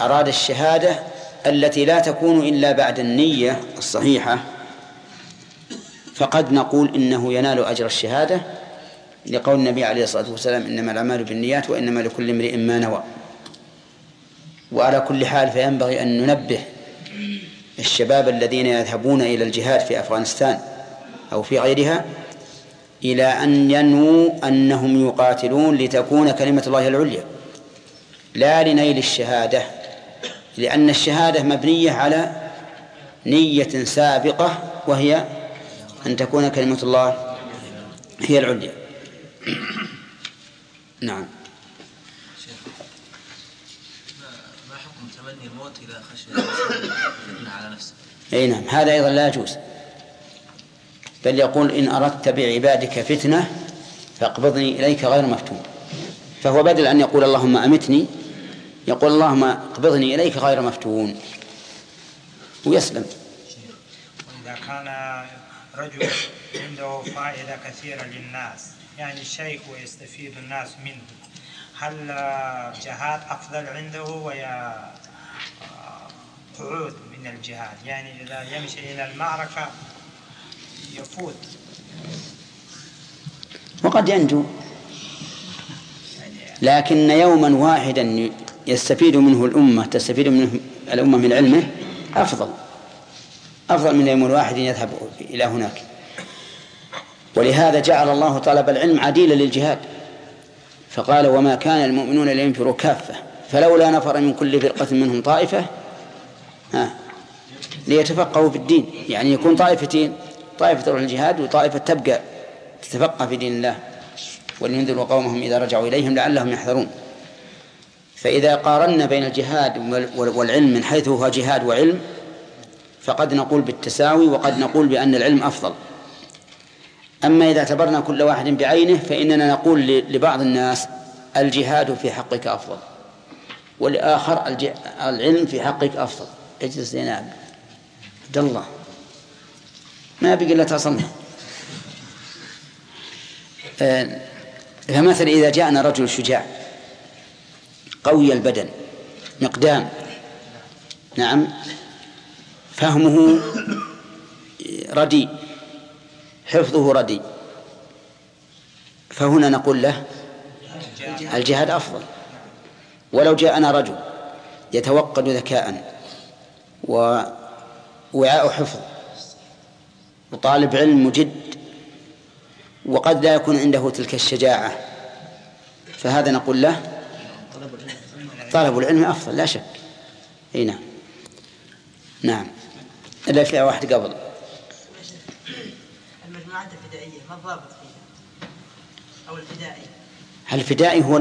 أراد الشهادة التي لا تكون إلا بعد النية الصحيحة فقد نقول إنه ينال أجر الشهادة لقول النبي عليه الصلاة والسلام إنما الأعمال بالنيات وإنما لكل امرئ ما نوى. وعلى كل حال فينبغي أن ننبه الشباب الذين يذهبون إلى الجهاد في أفغانستان أو في غيرها إلى أن ينووا أنهم يقاتلون لتكون كلمة الله العليا. لا لنيل الشهادة لأن الشهادة مبنية على نية سابقة وهي أن تكون كلمة الله هي العليا. نعم. ما حكم تمني الموت إذا خشي على نفسه؟ أي نعم هذا أيضا لا يجوز. بل يقول إن أردت بعبادك فتنة فاقبضني إليك غير مفتون. فهو بدل أن يقول اللهم أمتني يقول اللهم اقبضني إليك غير مفتون. ويسلم. وإذا كان رجل عنده فائدة كثيرة للناس يعني شيء ويستفيد الناس منه. هل الجهاد أفضل عنده ويا قعود من الجهاد؟ يعني إذا يمشي إلى المعركة يفوت. وقد ينجو. لكن يوما واحدا يستفيد منه الأمة تستفيد منه الأمة من علمه أفضل. أفضل من يوم واحد يذهب إلى هناك. ولهذا جعل الله طلب العلم عديلا للجهاد. فقال وما كان المؤمنون لينفروا كافة فلولا نفر من كل فرقة منهم طائفة ها ليتفقهوا في الدين. يعني يكون طائفتين طائفة تروح الجهاد وطائفة تبقى تتفقه في دين الله. ولينذروا قومهم إذا رجعوا إليهم لعلهم يحذرون. فإذا قارنا بين الجهاد والعلم من حيث هو جهاد وعلم فقد نقول بالتساوي وقد نقول بأن العلم أفضل. أما إذا اعتبرنا كل واحد بعينه فإننا نقول لبعض الناس الجهاد في حقك أفضل والآخر العلم في حقك أفضل. اجلس نعم عبد الله. ما بقي إلا تصنع آه، فمثلا إذا جاءنا رجل شجاع قوي البدن مقدام نعم فهمه رديء حفظه رديء فهنا نقول له الجهاد أفضل. ولو جاءنا رجل يتوقد ذكاء ووعاء حفظ وطالب علم مجد وقد لا يكون عنده تلك الشجاعة فهذا نقول له طلب العلم أفضل لا شك. أي نعم. نعم. إلا فيها واحد قبل. الضابط فيها أو الفدائي الفدائي هو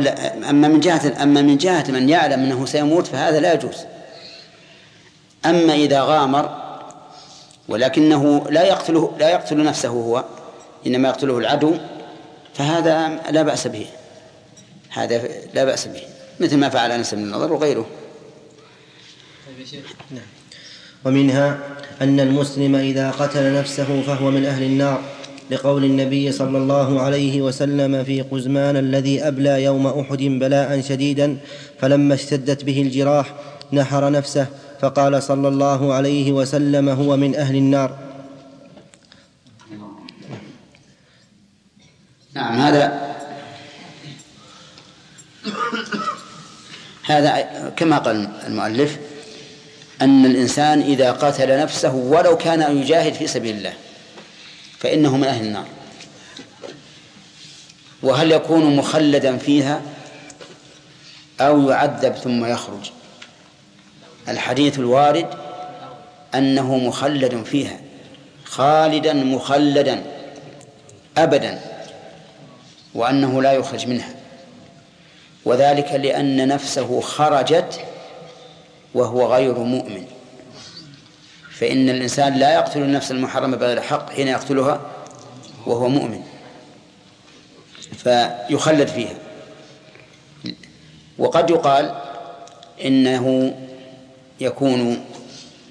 أما من جهة أما من جهة من يعلم أنه سيموت فهذا لا يجوز. أما إذا غامر ولكنه لا يقتله لا يقتل نفسه هو إنما يقتله العدو فهذا لا بأس به. هذا لا بأس به مثل ما فعل أنس بن النضر وغيره. نعم. ومنها أن المسلم إذا قتل نفسه فهو من أهل النار. لقول النبي صلى الله عليه وسلم في قزمان الذي أبلى يوم أحد بلاء شديدا فلما اشتدت به الجراح نحر نفسه فقال صلى الله عليه وسلم هو من أهل النار. نعم هذا هذا كما قال المؤلف أن الإنسان إذا قتل نفسه ولو كان يجاهد في سبيل الله. فإنه من أهل النار. وهل يكون مخلدا فيها أو يعذب ثم يخرج؟ الحديث الوارد أنه مخلد فيها خالدا مخلدا أبدا وأنه لا يخرج منها. وذلك لأن نفسه خرجت وهو غير مؤمن. فإن الإنسان لا يقتل النفس المحرمة بغير حق حين يقتلها وهو مؤمن فيخلد فيها. وقد يقال إنه يكون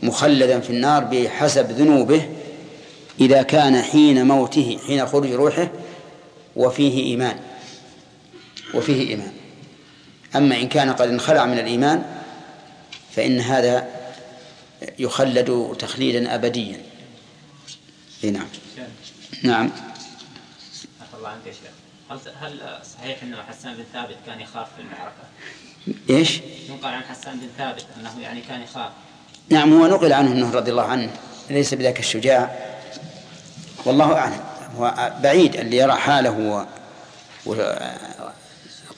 مخلدا في النار بحسب ذنوبه إذا كان حين موته حين خروج روحه وفيه إيمان وفيه إيمان. أما إن كان قد انخلع من الإيمان فإن هذا يخلد تخليدا أبديا. نعم. نعم. الله عنك يا شيخ. هل هل صحيح انه حسان بن ثابت كان يخاف في المعركة؟ إيش؟ ينقل عن حسان بن ثابت أنه يعني كان يخاف. نعم هو نقل عنه إنه رضي الله عنه. ليس بذاك الشجاع. والله أعلم. هو بعيد اللي يرى حاله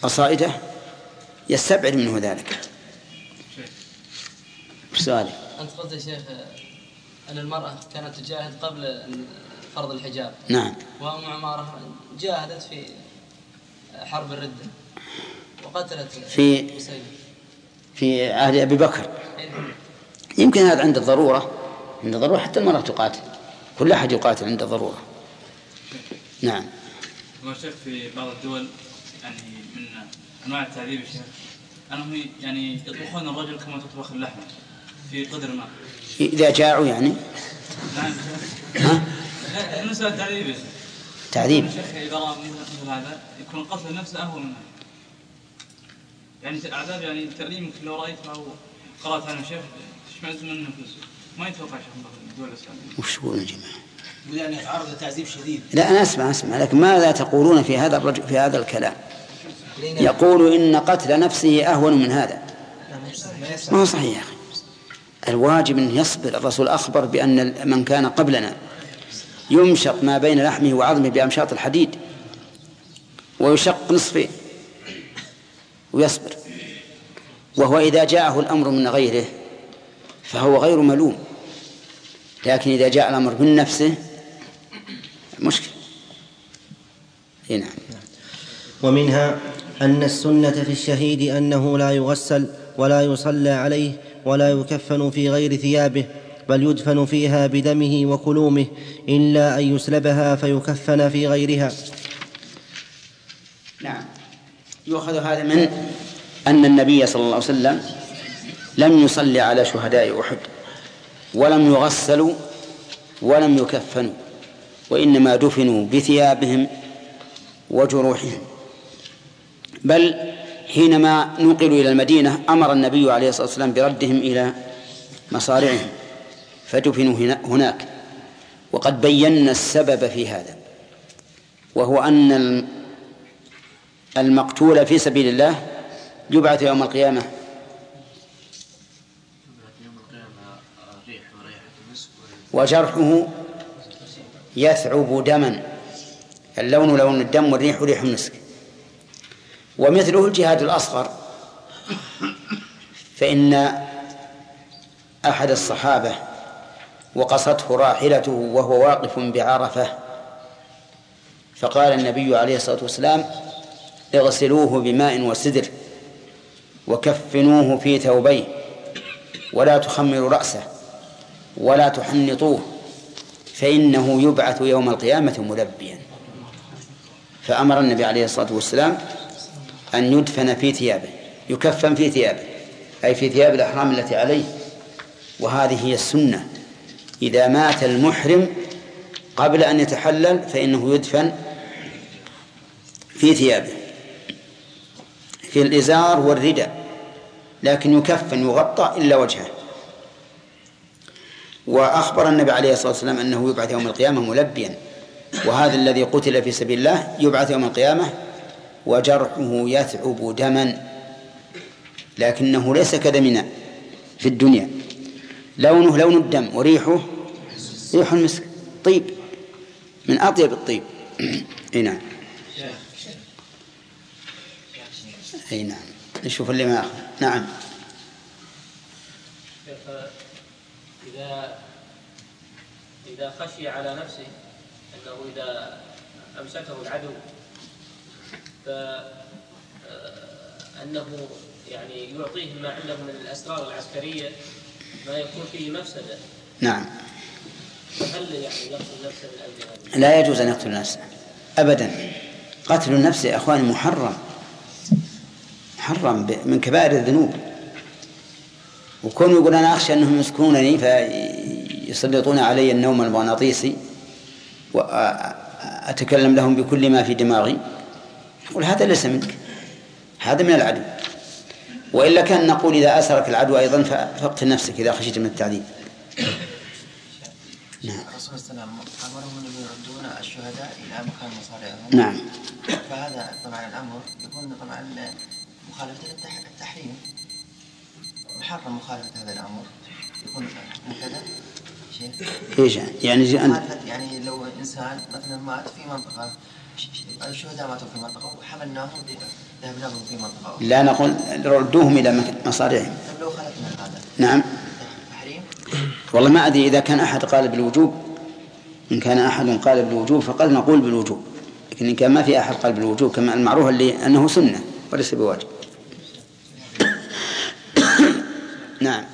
وقصائده يستبعد منه ذلك. سؤالك. أنت قلت يا شيخ أن المرأة كانت تجاهد قبل فرض الحجاب. نعم. وأم عمارة جاهدت في حرب الردة وقتلت في في عهد أبي بكر. يمكن هذا عند الضرورة عند الضرورة حتى المرأة تقاتل. كل أحد يقاتل عند الضرورة. نعم. ما شيخ في بعض الدول يعني من أنواع التعذيب يا شيخ؟ أنهم يعني يطبخون الرجل كما تطبخ اللحمة. في قدر ما. إذا جاعوا يعني؟ نعم ها؟ للتعذيب تعذيب. شيخ إذا رأى مثل هذا يكون قتل النفس أهون منه. يعني العذاب يعني التأليم يمكن لو رأيت أو قرأت عنه شيخ تشمعز من النفوس ما يتوقع شيخ الدول الإسلامية وش هو يا جماعة؟ يقول يعني يتعرض لتعذيب شديد. لا أنا أسمع أسمع. لكن ماذا تقولون في هذا الرجل في هذا الكلام؟ يقول إن قتل نفسه أهون من هذا. ما هو صحيح يا أخي. الواجب أن يصبر. الرسول أخبر بأن من كان قبلنا يمشط ما بين لحمه وعظمه بأمشاط الحديد ويشق نصفين ويصبر. وهو إذا جاءه الأمر من غيره فهو غير ملوم. لكن إذا جاء الأمر من نفسه مشكل نعم. ومنها أن السنة في الشهيد أنه لا يغسل ولا يصلى عليه ولا يكفن في غير ثيابه بل يدفن فيها بدمه وكلومه إلا أن يسلبها فيكفن في غيرها. نعم. يؤخذ هذا من أن النبي صلى الله عليه وسلم لم يصلي على شهداء أحد ولم يغسلوا ولم يكفنوا وإنما دفنوا بثيابهم وجروحهم. بل حينما نقلوا إلى المدينة أمر النبي عليه الصلاة والسلام بردهم إلى مصارعهم فدفنوا هناك. وقد بينا السبب في هذا وهو أن المقتول في سبيل الله يبعث يوم القيامة. وجرحه يثعب دما اللون لون الدم والريح ريح المسك. ومثله الجهاد الأصغر. فإن أحد الصحابة وقصته راحلته وهو واقف بعرفة فقال النبي عليه الصلاة والسلام اغسلوه بماء وسدر وكفنوه في ثوبيه ولا تخمروا رأسه ولا تحنطوه فإنه يبعث يوم القيامة ملبيا. فأمر النبي عليه الصلاة والسلام أن يدفن في ثيابه يكفن في ثيابه أي في ثياب الأحرام التي عليه. وهذه هي السنة. إذا مات المحرم قبل أن يتحلل فإنه يدفن في ثيابه. في الإزار والرداء لكن يكفن يغطى إلا وجهه. وأخبر النبي عليه الصلاة والسلام أنه يبعث يوم القيامة ملبيا. وهذا الذي قتل في سبيل الله يبعث يوم القيامة وجرحه يثعب دما لكنه ليس كدمنا في الدنيا. لونه لون الدم وريحه ريح المسك طيب من أطيب الطيب. أي نعم. أي نعم. نشوف اللي ما نعم. إذا إذا خشي على نفسه أنه إذا أمسكه العدو فأنه يعني يعطيه ما عنده من الأسرار العسكرية ما يكون فيه مفسدة. نعم. فهل يعني يقتل نفسه من؟ لا يجوز أن يقتل نفسه. أبدا. قتل النفس يا أخواني محرم. محرم من كبائر الذنوب. وكون يقول أنا أخشى أنهم يسكنونني فيسلطون علي النوم المغناطيسي وأتكلم لهم بكل ما في دماغي. يقول هذا ليس منك. هذا من العدو. وإلا كان نقول إذا أسرك العدو أيضا فاقتل نفسك إذا خشيت من التعذيب. نعم. الرسول صلى الله عليه وسلم أمرهم أن يردون الشهداء إلى مكان نعم. فهذا طبعا الأمر يكون طبعا مخالفة التحريم. محرم مخالفة هذا الأمر. يكون مبتدأ إيش يعني؟ يعني لو إنسان مثلا مات في منطقة الشهداء ماتوا في وحملناهم ذهبنا بهم في لا نقول ردوهم إلى مصارعهم لو هذا نعم. والله ما أدري إذا كان أحد قال بالوجوب. إن كان أحد قال بالوجوب فقد نقول بالوجوب. لكن إن كان ما في أحد قال بالوجوب كما المعروف اللي أنه سنة وليس بواجب. نعم.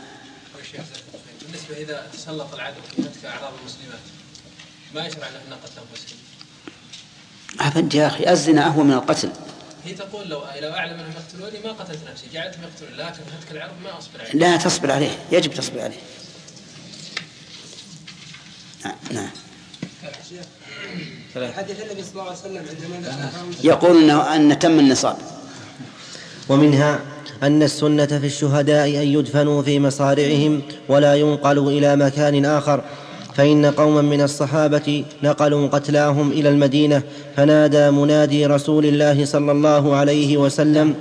بالنسبة إذا تسلط العدو في أعراض المسلمات ما يشرع له قتل أنفسهم أبد يا أخي الزنا أهون من القتل. هي تقول لو لو أعلم أنهم يقتلوني ما قتلت نفسي جعلتهم يقتلون لكن هتك العرض ما أصبر عليه لا تصبر عليه يجب تصبر عليه. نعم نعم. حديث النبي صلى الله عليه وسلم عندما يقول إنه أن تم النصاب. ومنها أن السنة في الشهداء أن يدفنوا في مصارعهم ولا ينقلوا إلى مكان آخر. فإن قوما من الصحابة نقلوا قتلاهم إلى المدينة فنادى منادي رسول الله صلى الله عليه وسلم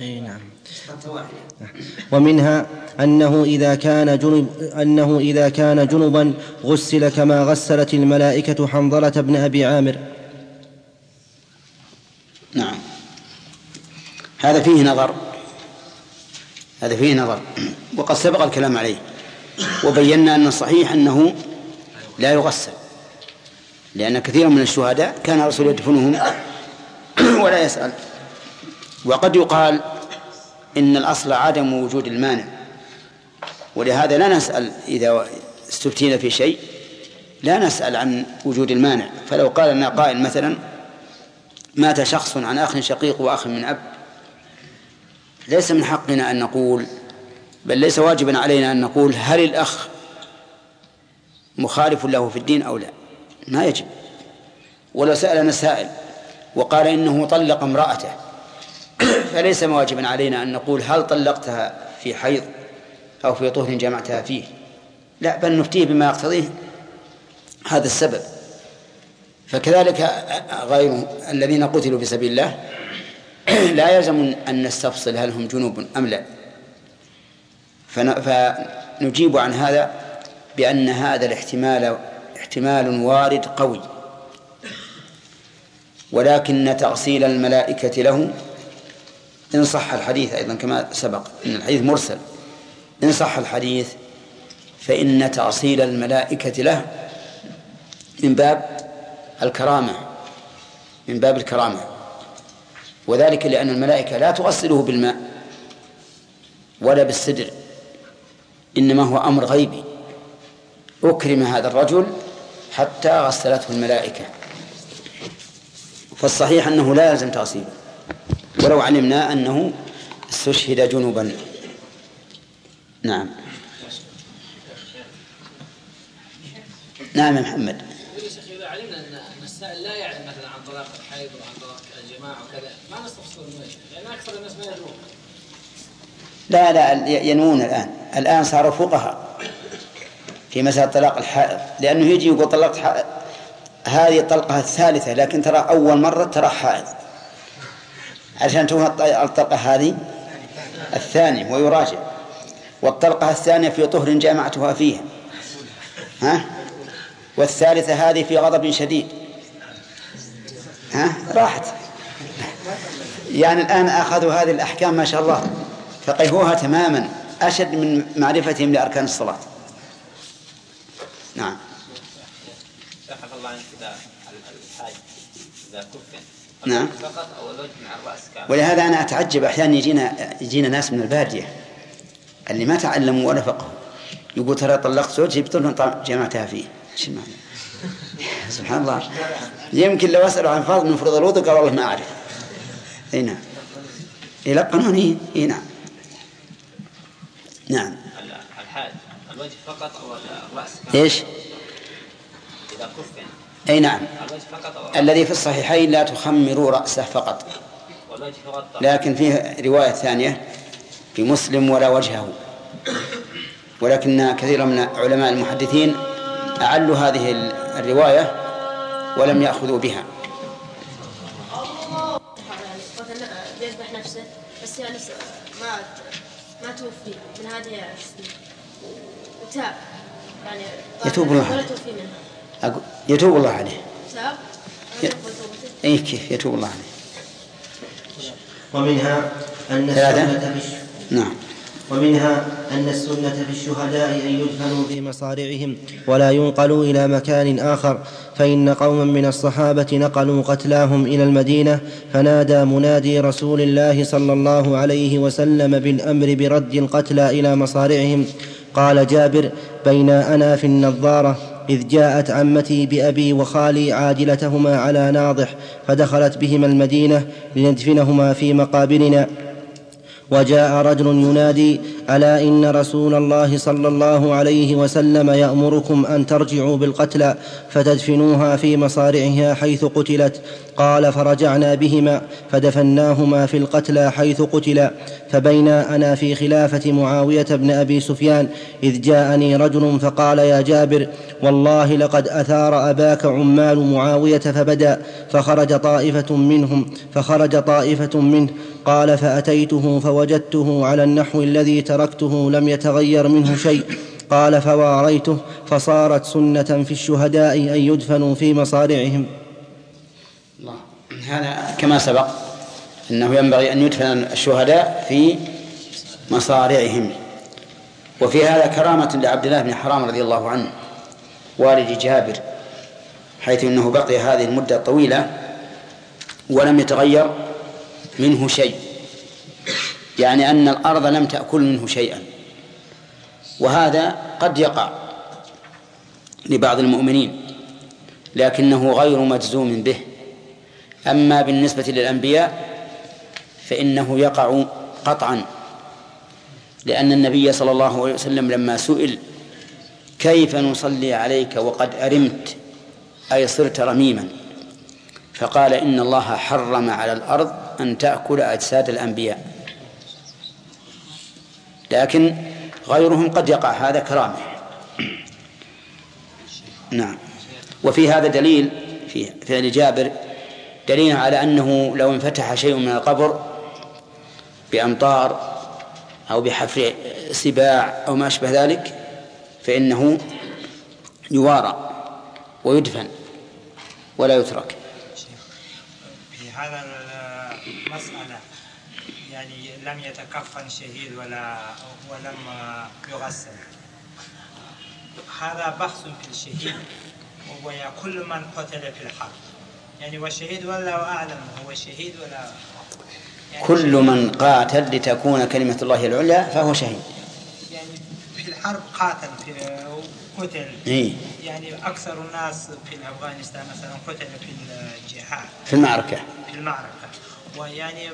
أي نعم. ومنها أنه إذا كان جنب أنه إذا كان جنبا غسل كما غسلت الملائكة حنظلة بن أبي عامر. نعم. هذا فيه نظر. هذا فيه نظر. وقد سبق الكلام عليه. وبينا أن الصحيح أنه لا يغسل لأن كثيرا من الشهداء كان الرسول يدفنهم ولا يسأل. وقد يقال إن الأصل عدم وجود المانع ولهذا لا نسأل إذا استفتينا في شيء لا نسأل عن وجود المانع. فلو قال لنا قائل مثلا مات شخص عن أخ شقيق وأخ من أب ليس من حقنا أن نقول بل ليس واجبا علينا أن نقول هل الأخ مخالف له في الدين أو لا؟ ما يجب. ولو سألنا سائل وقال إنه طلق امرأته فليس واجبا علينا أن نقول هل طلقتها في حيض أو في طهر جمعتها فيه؟ لا بل نفتيه بما يقتضيه هذا السبب. فكذلك غير الذين قتلوا في سبيل الله لا يلزم أن نستفصل هل هم جنوب أم لا. فنجيب عن هذا بأن هذا الاحتمال احتمال وارد قوي. ولكن تأصيل الملائكة له إن صح الحديث أيضا كما سبق إن الحديث مرسل. إن صح الحديث فإن تأصيل الملائكة له من باب الكرامة من باب الكرامة. وذلك لأن الملائكة لا تغسله بالماء ولا بالسدر إنما هو أمر غيبي. أكرم هذا الرجل حتى غسلته الملائكة. فالصحيح أنه لا يلزم تغسيله. ولو علمنا أنه استشهد جنوبا. نعم. نعم يا محمد. إذا علمنا أن السائل لا يعلم مثلا عن طلاق الحيض وعن طلاق الجماعة وكذا ما نستفسر لأن أكثر الناس ما يدرون لا لا ينوون الآن. الآن صاروا فقهاء في مسألة طلاق الحائض لأنه يجي يقول طلقت هذه الطلقة الثالثة لكن ترى أول مرة ترى حائض. عشان تكون الطلقة هذه الثانية ويراجع. والطلقة الثانية في طهر جامعتها فيه ها؟ والثالثة هذه في غضب شديد. ها؟ راحت. يعني الآن أخذوا هذه الأحكام ما شاء الله فقهوها تماما. أشد من معرفتهم لأركان الصلاة. نعم. سحب الله إذا الحاج إذا كفن نعم. فقط أو الوجه مع الرأس كامل ولهذا أنا أتعجب أحيانا يجينا يجينا ناس من البادية اللي ما تعلموا ولا فقهوا. يقول ترى طلقت زوجي بطل جمعتها فيه. إيش المعنى؟ سبحان الله. يمكن لو اسالوا عن فرض من فروض الوضوء قال والله ما أعرف. إي نعم. يلقنون إي إيه نعم. نعم. الحاج الوجه فقط أو الرأس؟ إيش؟ إذا كفن أي نعم. الوجه فقط أو الذي في الصحيحين لا تخمروا رأسه فقط. والوجه فقط لكن فيه رواية ثانية في مسلم ولا وجهه. ولكن كثير من علماء المحدثين أعلوا هذه الرواية ولم يأخذوا بها. توفي من هذه السنين وتاب يعني يتوب الله. ولا عليه. توفي منها أقول يتوب الله عليه. تاب ي- اي كيف؟ يتوب الله عليه. ومنها أن ثلاثة؟ نعم. ومنها أن السنة في الشهداء أن يدفنوا في مصارعهم ولا ينقلوا إلى مكان آخر فإن قوما من الصحابة نقلوا قتلاهم إلى المدينة فنادى منادي رسول الله صلى الله عليه وسلم بالأمر برد القتلى إلى مصارعهم. قال جابر بين أنا في النظارة إذ جاءت عمتي بأبي وخالي عاجلتهما على ناضح فدخلت بهما المدينة لندفنهما في مقابرنا وجاء رجل ينادي ألا إن رسول الله صلى الله عليه وسلم يأمركم أن ترجعوا بالقتلى فتدفنوها في مصارعها حيث قتلت؟ قال فرجعنا بهما فدفناهما في القتلى حيث قتلا فبينا أنا في خلافة معاوية بن أبي سفيان إذ جاءني رجل فقال يا جابر والله لقد أثار أباك عمال معاوية فبدا فخرج طائفة منهم فخرج طائفة منه قال فأتيته فوجدته على النحو الذي تركته لم يتغير منه شيء. قال فواريته فصارت سنة في الشهداء أن يدفنوا في مصارعهم. هذا كما سبق أنه ينبغي أن يدفن الشهداء في مصارعهم. وفي هذا كرامة لعبد الله بن حرام رضي الله عنه والد جابر حيث أنه بقي هذه المدة الطويلة ولم يتغير. منه شيء. يعني أن الأرض لم تأكل منه شيئا. وهذا قد يقع لبعض المؤمنين لكنه غير مجزوم به. أما بالنسبة للأنبياء فإنه يقع قطعا. لأن النبي صلى الله عليه وسلم لما سئل كيف نصلي عليك وقد أرمت أي صرت رميما فقال إن الله حرم على الأرض أن تأكل أجساد الأنبياء. لكن غيرهم قد يقع هذا كرامة. نعم. وفي هذا دليل في فعل جابر دليل على أنه لو انفتح شيء من القبر بأمطار أو بحفر سباع أو ما أشبه ذلك فإنه يوارى ويدفن ولا يترك. في هذا المسألة يعني لم يتكفن شهيد ولا ولم يغسل. هذا بحث في الشهيد وهو كل من قتل في الحرب. يعني والشهيد والله أعلم هو شهيد ولا يعني كل من قاتل لتكون كلمة الله العليا فهو شهيد. يعني في الحرب قاتل في قتل. إيه؟ يعني أكثر الناس في أفغانستان مثلا قتل في الجهاد. في المعركة. في المعركة. ويعني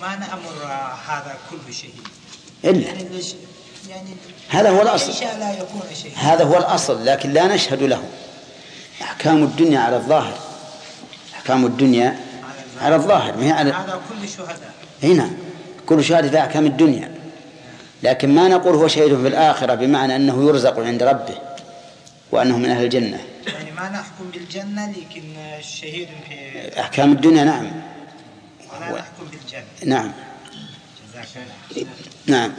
ما نأمر هذا كله شهيد إلا. يعني يعني هذا هو الأصل. لا يكون شهيد هذا هو الأصل لكن لا نشهد له. أحكام الدنيا على الظاهر. أحكام الدنيا على الظاهر ما هي على هذا كل شهداء. هنا كل شهادة في أحكام الدنيا. لكن ما نقول هو شهيد في الآخرة بمعنى أنه يرزق عند ربه وأنه من أهل الجنة. يعني ما نحكم بالجنة لكن الشهيد في أحكام الدنيا نعم. ولا نحكم بالجنة نعم. جزاك الله نعم.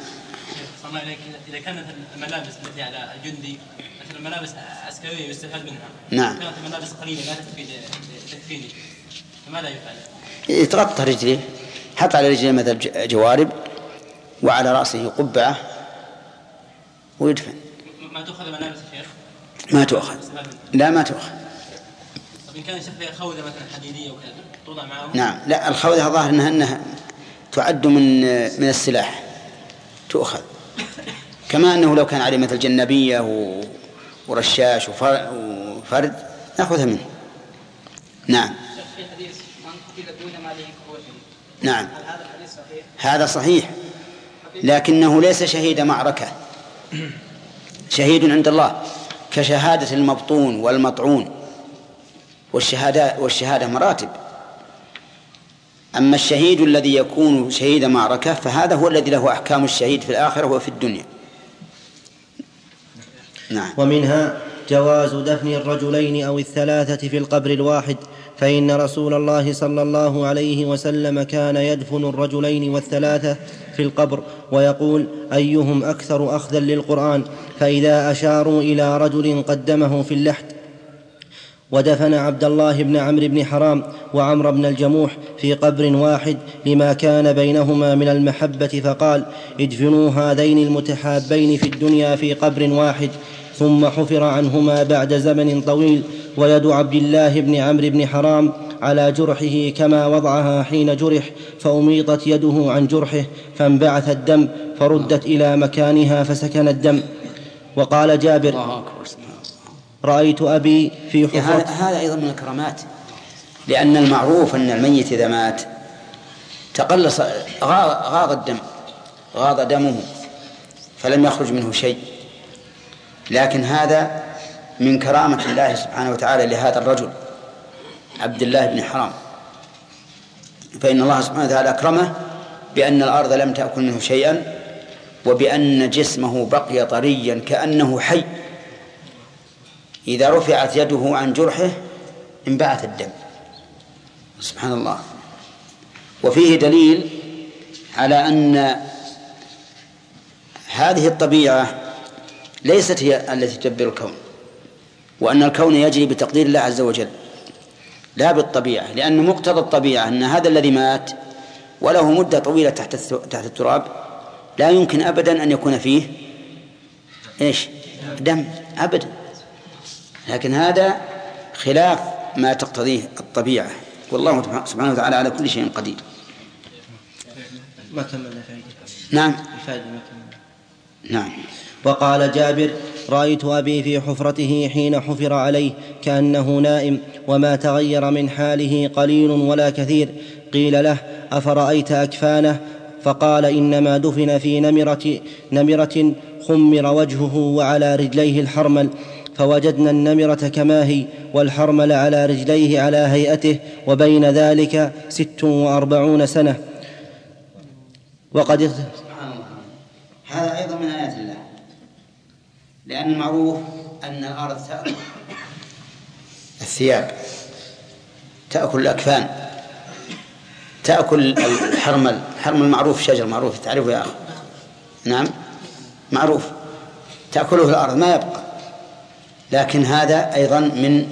صلى عليك. إذا كانت الملابس التي على الجندي مثلا ملابس عسكرية يستفاد منها. نعم. كانت الملابس قليلة لا تكفي تكفيني فماذا يفعل؟ يتغطى رجليه. حط على رجليه مثل جوارب وعلى رأسه قبعة ويدفن. ما تؤخذ ملابس الشيخ؟ ما تؤخذ. لا ما تؤخذ. طيب إن كان الشيخ فيها خوذة مثلا حديدية وكذا توضع معه؟ نعم. لا الخوذة ظاهر أنها أنها تعد من من السلاح تؤخذ. كما أنه لو كان عليه مثل جنبية ورشاش وفرد نأخذها منه. نعم. في حديث من قتل دون ماله نعم. هل هذا الحديث صحيح؟ هذا صحيح. لكنه ليس شهيد معركة. شهيد عند الله كشهادة المبطون والمطعون. والشهادة والشهادة مراتب. أما الشهيد الذي يكون شهيد معركة فهذا هو الذي له أحكام الشهيد في الآخرة وفي الدنيا. نعم. ومنها جواز دفن الرجلين أو الثلاثة في القبر الواحد فإن رسول الله صلى الله عليه وسلم كان يدفن الرجلين والثلاثة في القبر ويقول أيهم أكثر أخذا للقرآن؟ فإذا أشاروا إلى رجل قدمه في اللحد ودفن عبد الله بن عمرو بن حرام وعمر بن الجموح في قبر واحد لما كان بينهما من المحبة فقال ادفنوا هذين المتحابين في الدنيا في قبر واحد. ثم حفر عنهما بعد زمن طويل ويد عبد الله بن عمرو بن حرام على جرحه كما وضعها حين جرح فأميطت يده عن جرحه فانبعث الدم فردت إلى مكانها فسكن الدم. وقال جابر رأيت أبي في حفرة. هذا أيضا من الكرامات. لأن المعروف أن الميت إذا مات تقلص غاض الدم غاض دمه فلم يخرج منه شيء. لكن هذا من كرامة الله سبحانه وتعالى لهذا الرجل عبد الله بن حرام. فإن الله سبحانه وتعالى أكرمه بأن الأرض لم تأكل منه شيئا وبأن جسمه بقي طريا كأنه حي. إذا رفعت يده عن جرحه انبعث الدم. سبحان الله. وفيه دليل على أن هذه الطبيعة ليست هي التي تدبر الكون وأن الكون يجري بتقدير الله عز وجل لا بالطبيعة لأن مقتضى الطبيعة أن هذا الذي مات وله مدة طويلة تحت تحت التراب لا يمكن أبدا أن يكون فيه إيش؟ دم أبدا. لكن هذا خلاف ما تقتضيه الطبيعة. والله سبحانه وتعالى على كل شيء قدير. ما كملنا فائدة نعم. الفائدة ما كملنا نعم. وقال جابر رأيت أبي في حفرته حين حفر عليه كأنه نائم وما تغير من حاله قليل ولا كثير. قيل له أفرأيت أكفانه؟ فقال إنما دفن في نمره نمرة خمر وجهه وعلى رجليه الحرمل. فوجدنا النمرة كما هي والحرمل على رجليه على هيئته وبين ذلك ست وأربعون سنة. وقد هذا أيضا من آيات الله. لأن المعروف أن الأرض تأكل الثياب. تأكل الأكفان. تأكل الحرمل. الحرمل معروف شجر معروف تعرفه يا أخ نعم؟ معروف. تأكله الأرض ما يبقى. لكن هذا أيضا من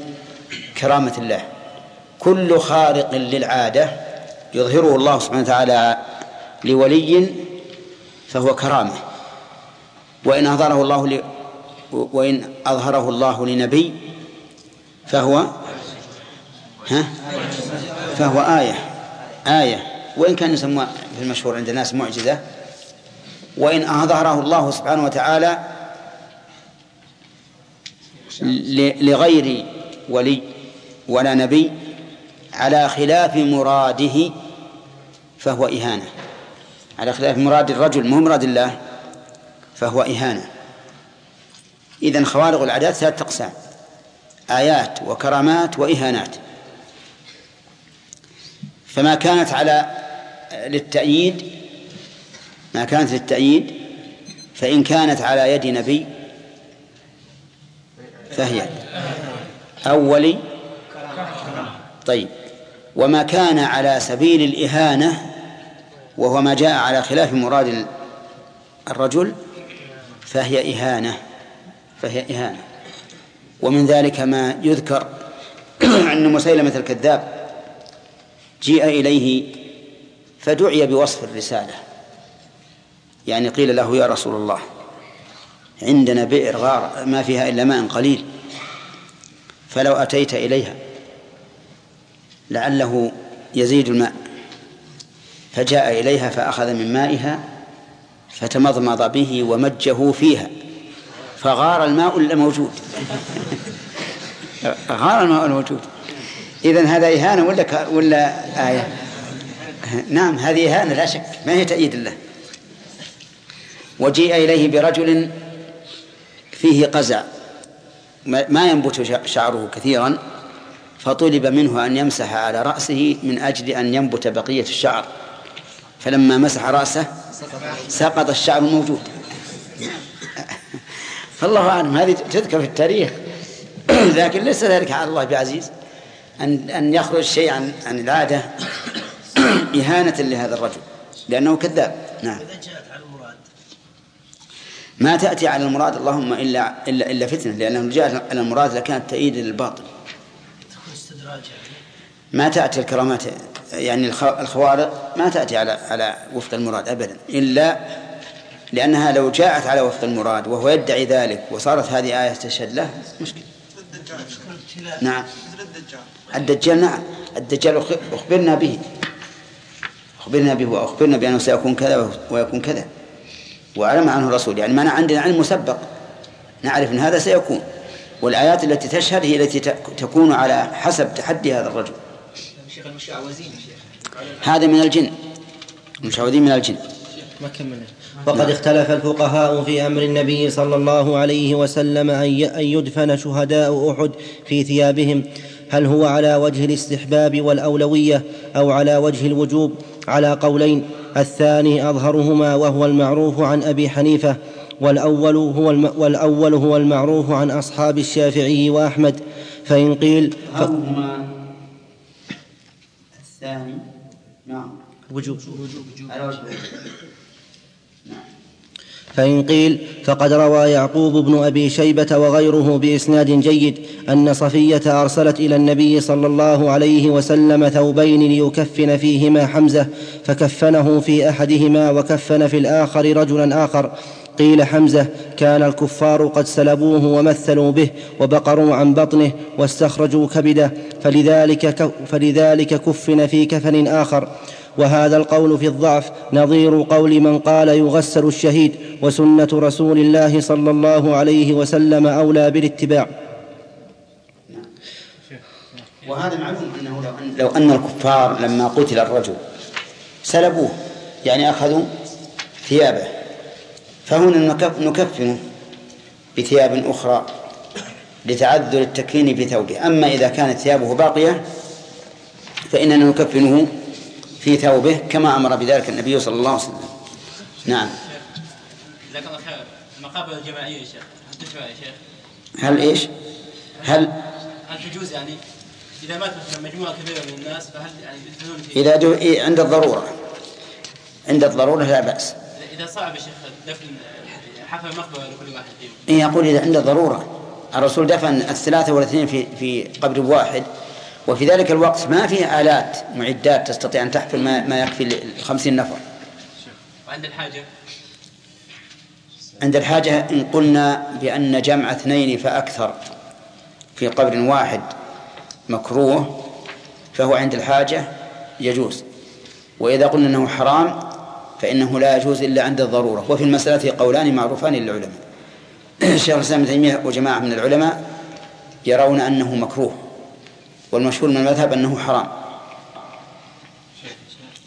كرامة الله. كل خارق للعادة يظهره الله سبحانه وتعالى لولي فهو كرامة. وإن أظهره الله ل... وإن أظهره الله لنبي فهو ها؟ فهو آية. آية. وإن كان يسمى في المشهور عند الناس معجزة. وإن أظهره الله سبحانه وتعالى لغير ولي ولا نبي على خلاف مراده فهو إهانة. على خلاف مراد الرجل مو مراد الله فهو إهانة. إذن خوارق العادات ثلاثة أقسام آيات وكرامات وإهانات. فما كانت على للتأييد ما كانت للتأييد فإن كانت على يد نبي فهي أولي طيب. وما كان على سبيل الإهانة وهو ما جاء على خلاف مراد الرجل فهي إهانة فهي إهانة. ومن ذلك ما يذكر أن مسيلمة الكذاب جيء إليه فدعي بوصف الرسالة. يعني قيل له يا رسول الله عندنا بئر غار ما فيها إلا ماء قليل. فلو أتيت إليها لعله يزيد الماء. فجاء إليها فأخذ من مائها فتمضمض به ومجه فيها. فغار الماء الموجود غار الماء الموجود إذن هذا إهانة ولا ولا آية؟ نعم هذه إهانة لا شك ما هي تأييد الله؟ وجيء إليه برجل فيه قزع. ما ينبت شعره كثيرا فطلب منه أن يمسح على رأسه من أجل أن ينبت بقية الشعر. فلما مسح رأسه سقط الشعر الموجود فالله أعلم هذه تذكر في التاريخ. لكن ليس ذلك على الله بعزيز. أن أن يخرج شيء عن عن العادة. إهانة لهذا الرجل لأنه كذاب. نعم. ما تأتي على المراد اللهم إلا إلا إلا فتنة لأنه لو جاءت على المراد لكانت تأييد للباطل. ما تأتي الكرامات يعني الخوارق ما تأتي على على وفق المراد أبدا إلا لأنها لو جاءت على وفق المراد وهو يدعي ذلك وصارت هذه آية تشهد له مشكلة. نعم. الدجال نعم. الدجال أخبرنا به. أخبرنا به وأخبرنا بأنه سيكون كذا ويكون كذا. وأعلم عنه الرسول. يعني ما عندنا علم مسبق. نعرف أن هذا سيكون. والآيات التي تشهد هي التي تكون على حسب تحدي هذا الرجل. شيخ المشعوذين هذا من الجن. المشعوذين من الجن. ما كملنا. وقد اختلف الفقهاء في أمر النبي صلى الله عليه وسلم أن يدفن شهداء أحد في ثيابهم. هل هو على وجه الاستحباب والأولوية أو على وجه الوجوب؟ على قولين. الثاني أظهرهما وهو المعروف عن أبي حنيفة والأول هو والأول هو المعروف عن أصحاب الشافعي وأحمد. فإن قيل ف... الثاني نعم. وجوب. فإن قيل فقد روى يعقوب بن أبي شيبة وغيره بإسناد جيد أن صفية أرسلت إلى النبي صلى الله عليه وسلم ثوبين ليكفن فيهما حمزة فكفنه في أحدهما وكفن في الآخر رجلا آخر. قيل حمزة كان الكفار قد سلبوه ومثلوا به وبقروا عن بطنه واستخرجوا كبده فلذلك, فلذلك كفن في كفن آخر. وهذا القول في الضعف نظير قول من قال يغسل الشهيد وسنة رسول الله صلى الله عليه وسلم أولى بالاتباع. وهذا معلوم أنه لو أن, لو أن الكفار لما قتل الرجل سلبوه يعني أخذوا ثيابه. فهنا نكفنه بثياب أخرى لتعذر التكفين بثوبه. أما إذا كانت ثيابه باقية فإننا نكفنه في ثوبه كما أمر بذلك النبي صلى الله عليه وسلم. نعم. جزاك الله خير المقابر الجماعية يا شيخ. هل تشرع يا شيخ؟ هل إيش؟ هل هل تجوز يعني؟ إذا مات مثلا مجموعة كبيرة من الناس فهل يعني يدفنون في إذا دو... إيه عند الضرورة. عند الضرورة لا بأس. إذا صعب يا شيخ دفن حفل مقبرة لكل واحد فيهم. إيه يقول إذا عند الضرورة. الرسول دفن الثلاثة والإثنين في في قبر واحد. وفي ذلك الوقت ما فيه آلات معدات تستطيع أن تحفل ما, ما يكفي لخمسين نفر. وعند الحاجة؟ عند الحاجة إن قلنا بأن جمع اثنين فأكثر في قبر واحد مكروه فهو عند الحاجة يجوز. وإذا قلنا أنه حرام فإنه لا يجوز إلا عند الضرورة. وفي المسألة قولان معروفان للعلماء. الشيخ الإسلام ابن تيمية وجماعة من العلماء يرون أنه مكروه. والمشهور من المذهب أنه حرام.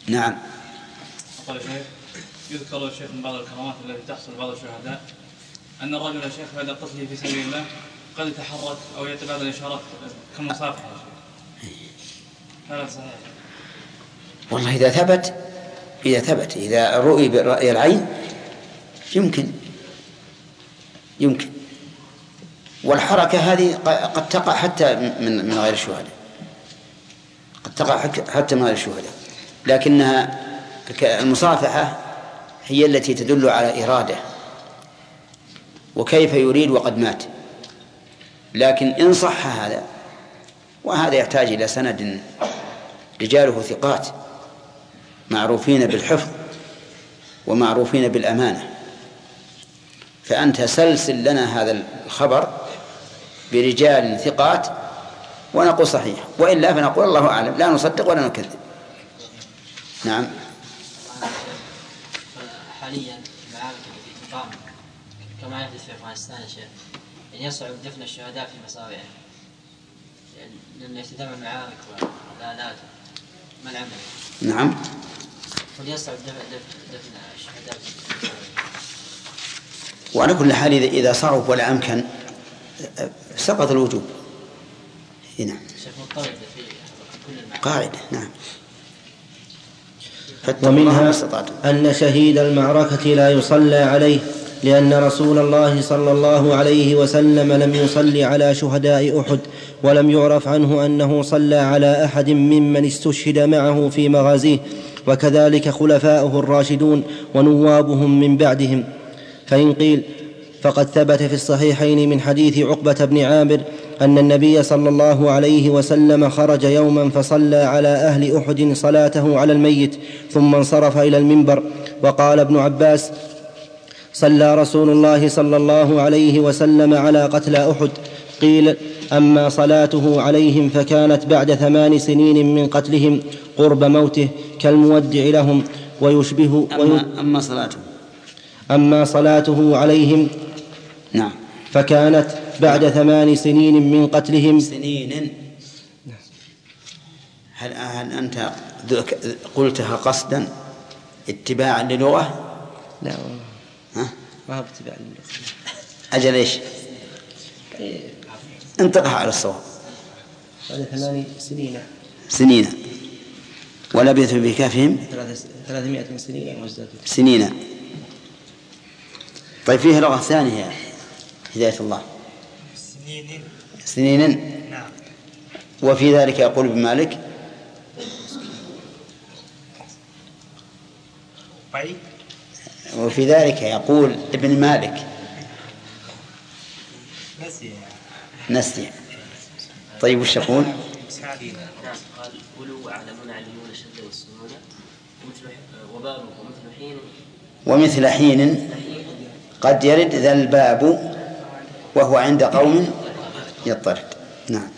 نعم. قال الشيخ يذكر الشيخ من بعض الكرامات التي تحصل بعض الشهداء أن الرجل شيخ بعد قتله في سبيل الله قد يتحرك أو يتبادل إشارات كمصافحة يا شيخ. هذا صحيح. والله إذا ثبت إذا ثبت إذا رؤي برأي العين يمكن يمكن. والحركة هذه قد تقع حتى من من غير الشهداء قد تقع حتى من غير الشهداء لكنها المصافحة هي التي تدل على إرادة. وكيف يريد وقد مات. لكن إن صح هذا وهذا يحتاج إلى سند رجاله ثقات معروفين بالحفظ ومعروفين بالأمانة. فأنت سلسل لنا هذا الخبر برجال ثقات ونقول صحيح. وإلا فنقول الله أعلم. لا نصدق ولا نكذب. نعم. حاليا المعارك التي تقام كما يحدث في أفغانستان يا شيخ يعني يصعب دفن الشهداء في مصابيح. لأن اهتدام المعارك والالات ما العمل؟ نعم. وليصعب دفن دفن الشهداء في وعلى كل حال إذا صعب ولا أمكن سقط الوجوب. نعم. المعارك. قاعدة نعم. ومنها أن شهيد المعركة لا يصلى عليه لأن رسول الله صلى الله عليه وسلم لم يصلي على شهداء أحد ولم يعرف عنه أنه صلى على أحد ممن استشهد معه في مغازيه وكذلك خلفاؤه الراشدون ونوابهم من بعدهم. فإن قيل فقد ثبت في الصحيحين من حديث عقبة بن عامر أن النبي صلى الله عليه وسلم خرج يوما فصلى على أهل أحد صلاته على الميت ثم انصرف إلى المنبر. وقال ابن عباس صلى رسول الله صلى الله عليه وسلم على قتلى أحد. قيل أما صلاته عليهم فكانت بعد ثمان سنين من قتلهم قرب موته كالمودع لهم ويشبه أما, أما صلاته. أما صلاته عليهم نعم. فكانت بعد ثمان سنين من قتلهم. سنين. هل هل أنت قلتها قصدا؟ اتباعا للغة؟ لا والله. ها؟ ما هو اتباعا للغة. أجل إيش؟ انطقها على الصواب. بعد ثمان سنين. سنين. ولبثوا بكافهم ثلاثمائة سنين. وازدادوا سنين. طيب فيه لغة ثانية. هداية الله. سنين. سنين. نعم. وفي ذلك يقول ابن مالك طيب وفي ذلك يقول ابن مالك نسي. نسي. طيب وش يقول؟ قال ولو أعلمون علمون الشدة والسنون ومثل حين ومثل حين قد يرد ذا الباب وهو عند قوم يضطرد. نعم.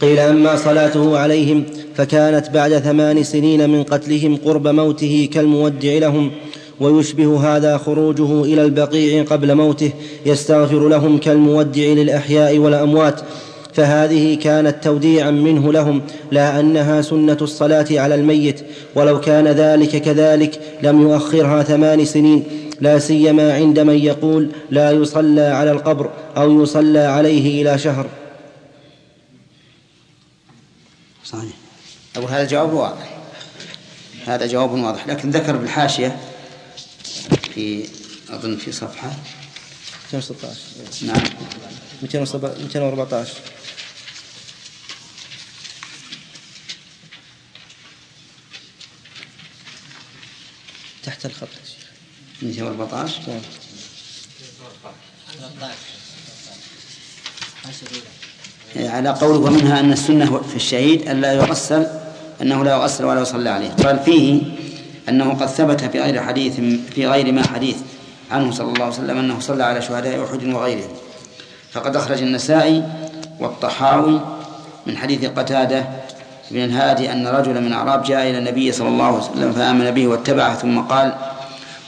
قيل أما صلاته عليهم فكانت بعد ثمان سنين من قتلهم قرب موته كالمودع لهم ويشبه هذا خروجه إلى البقيع قبل موته يستغفر لهم كالمودع للأحياء والأموات. فهذه كانت توديعا منه لهم لا أنها سنة الصلاة على الميت ولو كان ذلك كذلك لم يؤخرها ثمان سنين. لا سيما عند من يقول لا يصلى على القبر أو يصلى عليه إلى شهر. صحيح. أقول هذا جواب واضح. هذا جواب واضح. لكن ذكر بالحاشية في أظن في صفحة. 216 نعم. 214 تحت الخط. 214 على قوله ومنها أن السنة في الشهيد أن لا يغسل أنه لا يغسل ولا يصلى عليه. قال فيه أنه قد ثبت في غير حديث في غير ما حديث عنه صلى الله عليه وسلم أنه صلى على شهداء أحد وغيرهم فقد أخرج النسائي والطحاوي من حديث قتادة بن الهادي أن رجلا من أعراب جاء إلى النبي صلى الله عليه وسلم فآمن به واتبعه ثم قال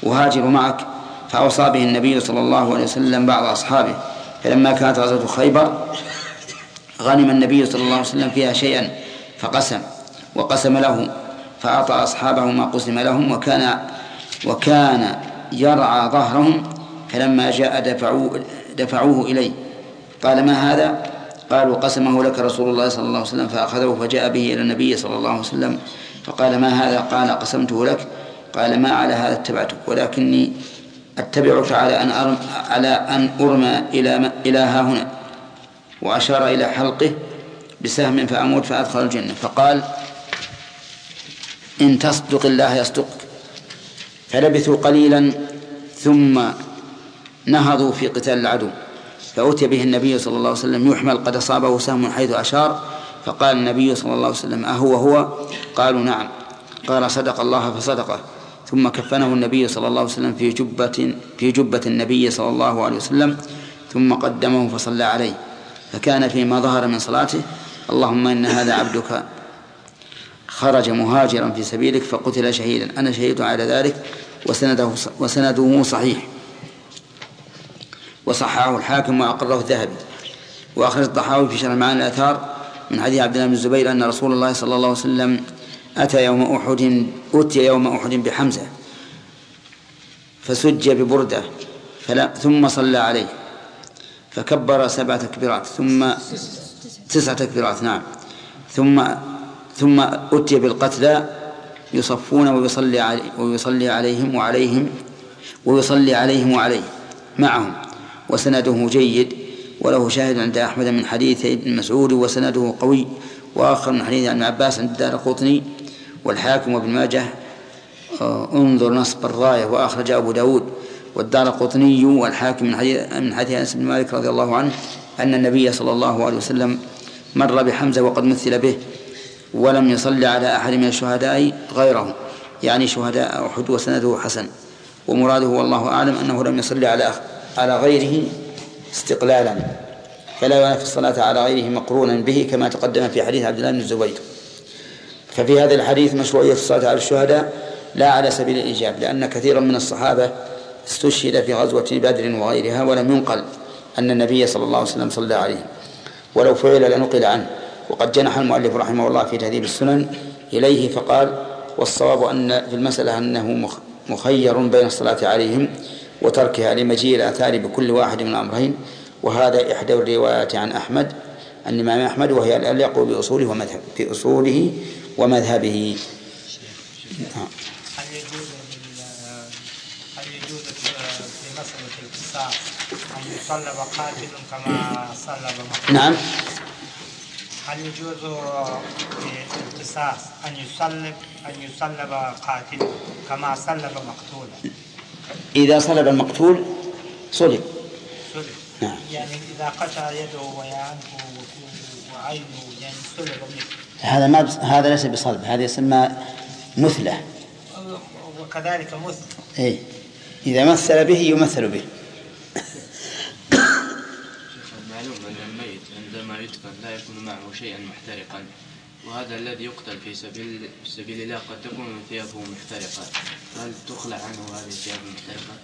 أهاجر معك. فأوصى به النبي صلى الله عليه وسلم بعض أصحابه. فلما كانت غزوة خيبر غنم النبي صلى الله عليه وسلم فيها شيئا فقسم وقسم له فأعطى أصحابه ما قسم لهم وكان وكان يرعى ظهرهم فلما جاء دفعوه دفعوه إليه. قال ما هذا؟ قالوا قسمه لك رسول الله صلى الله عليه وسلم فأخذه فجاء به إلى النبي صلى الله عليه وسلم. فقال ما هذا؟ قال قسمته لك. قال ما على هذا اتبعتك ولكني أتبعك على أن أرم على أن أرمى إلى إلى ها هنا. وأشار إلى حلقه بسهم فأموت فأدخل الجنة. فقال إن تصدق الله يصدقك فلبثوا قليلا ثم نهضوا في قتال العدو. فأتي به النبي صلى الله عليه وسلم يحمل قد أصابه سهم حيث أشار. فقال النبي صلى الله عليه وسلم أهو هو قالوا نعم. قال صدق الله فصدقه. ثم كفنه النبي صلى الله عليه وسلم في جبة في جبة النبي صلى الله عليه وسلم ثم قدمه فصلى عليه. فكان فيما ظهر من صلاته اللهم إن هذا عبدك خرج مهاجرا في سبيلك فقتل شهيدا. أنا شهيد على ذلك وسنده وسنده صحيح. وصححه الحاكم وأقره الذهبي. وأخرج الطحاوي في شرح معاني الآثار من حديث عبد الله بن الزبير أن رسول الله صلى الله عليه وسلم أتى يوم أحد أتي يوم أحد بحمزة فسج ببردة فلا ثم صلى عليه فكبر سبع تكبيرات ثم تسع تكبيرات نعم ثم ثم أتي بالقتلى يصفون ويصلي علي ويصلي عليهم وعليهم ويصلي عليهم وعليه معهم وسنده جيد وله شاهد عند أحمد من حديث ابن مسعود وسنده قوي وآخر من حديث ابن عباس عند الدار قطني والحاكم وابن ماجه آه، انظر نصب الراية وأخرج أبو داود. والدار قطني والحاكم من حديث من حديث أنس بن مالك رضي الله عنه أن النبي صلى الله عليه وسلم مر بحمزة وقد مثل به ولم يصلي على أحد من الشهداء غيره. يعني شهداء أحد وسنده حسن. ومراده والله أعلم أنه لم يصلي على على غيره استقلالا. فلا ينافي الصلاة على غيره مقرونا به كما تقدم في حديث عبد الله بن الزبير. ففي هذا الحديث مشروعية الصلاة على الشهداء لا على سبيل الإيجاب لأن كثيرا من الصحابة استشهد في غزوة بدر وغيرها ولم ينقل أن النبي صلى الله عليه وسلم صلى عليه. ولو فعل لنقل عنه. وقد جنح المؤلف رحمه الله في تهذيب السنن إليه فقال والصواب أن في المسألة أنه مخير بين الصلاة عليهم وتركها لمجيء الآثار بكل واحد من الأمرين وهذا إحدى الروايات عن أحمد عن الإمام أحمد وهي الأليق بأصوله ومذهب بأصوله ومذهبه. هل يجوز هل يجوز في مسألة القصاص أن يصلب قاتل كما صلب مقتول؟ نعم. هل يجوز في القصاص أن يصلب أن يصلب قاتل كما صلب مقتولا؟ إذا صلب المقتول صلب. صلب. نعم. يعني إذا قطع يده ويعنه وعينه يعني صلب مثله هذا ما بس هذا ليس بصلب هذا يسمى مثلة. وكذلك مثل. إيه. إذا مثل به يمثل به. معلوم أن الميت عندما يدفن لا يكون معه شيئا محترقا وهذا الذي يقتل في سبيل في سبيل الله قد تكون ثيابه محترقة. هل تخلع عنه هذه الثياب المحترقة؟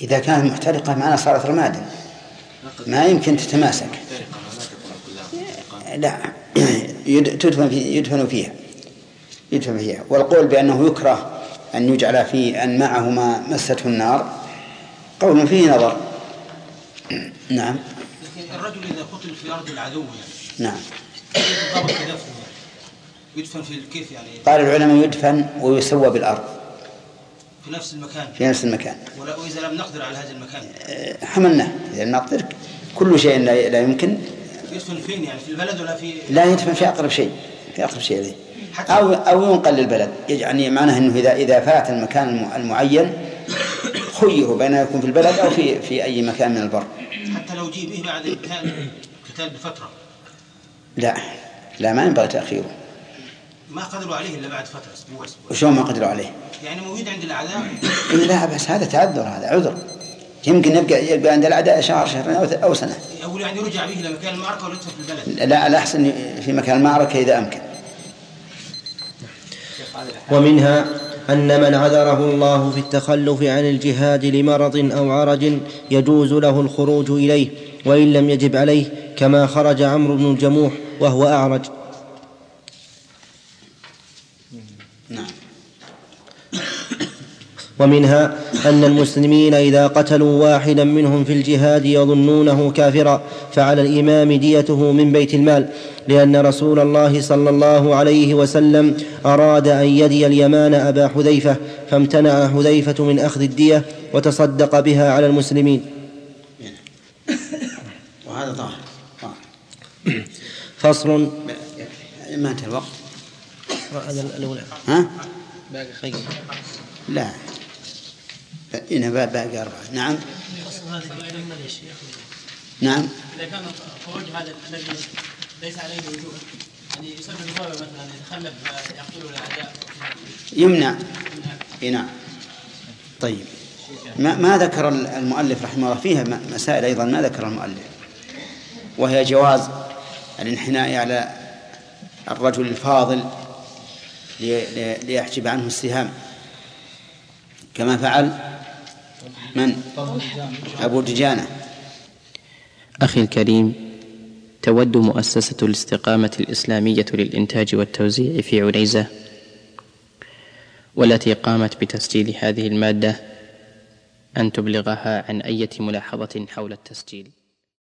إذا كانت محترقة معنا صارت رمادا. ما يمكن تتماسك. محترقة لا تكون كلها لا يد- تدفن في يدفن فيها. يدفن فيها. والقول بأنه يكره أن يجعل في أن معه ما مسته النار قول فيه نظر. نعم. لكن الرجل إذا قتل في أرض العدو يعني نعم. يعني؟ يدفن في كيف يعني؟ قال العلماء يدفن ويسوى بالأرض. في نفس المكان. في نفس المكان. وإذا لم نقدر على هذا المكان. حملناه. إذا نقدر كل شيء لا لا يمكن. يدفن فين يعني في البلد ولا في لا يدفن في أقرب شيء في أقرب شيء إليه. أو أو ينقل للبلد. يعني معناه أنه إذا إذا فات المكان الم- المعين خيروا بين يكون في البلد أو في في أي مكان من البر. حتى لو جيء به بعد القتال بفترة. لا لا ما ينبغي تأخيره. ما قدروا عليه إلا بعد فترة أسبوع أسبوع. وشلون ما قدروا عليه؟ يعني موجود عند الأعداء؟ إيه لا بس هذا تعذر هذا عذر. يمكن يبقى يبقى عند الأعداء شهر شهرين أو أو سنة. أو يعني رجع به إلى مكان المعركة ولا في البلد؟ لا الأحسن في مكان المعركة إذا أمكن. ومنها أن من عذره الله في التخلف عن الجهاد لمرض أو عرج يجوز له الخروج إليه وإن لم يجب عليه كما خرج عمرو بن الجموح وهو أعرج نعم ومنها أن المسلمين إذا قتلوا واحدا منهم في الجهاد يظنونه كافرا فعلى الإمام ديته من بيت المال لأن رسول الله صلى الله عليه وسلم أراد أن يدي اليمان أبا حذيفة فامتنع حذيفة من أخذ الدية وتصدق بها على المسلمين. وهذا ظاهر. فصل. ما انتهى الوقت هذا الأولى. ها؟ باقي خير. لا. هنا باقي أربعة نعم. نعم. إذا كان خروج هذا الذي ليس عليه وجوب يعني يسبب ضرر مثلا يتخلف يقتله الأعداء. يمنع. إي نعم. طيب. ما, ما ذكر المؤلف رحمه الله؟ فيها مسائل أيضا ما ذكر المؤلف. وهي جواز الانحناء على الرجل الفاضل لي- لي- ليحجب عنه السهام. كما فعل من? أبو دجانة. أخي الكريم تود مؤسسة الاستقامة الإسلامية للإنتاج والتوزيع في عنيزة والتي قامت بتسجيل هذه المادة أن تبلغها عن أية ملاحظة حول التسجيل.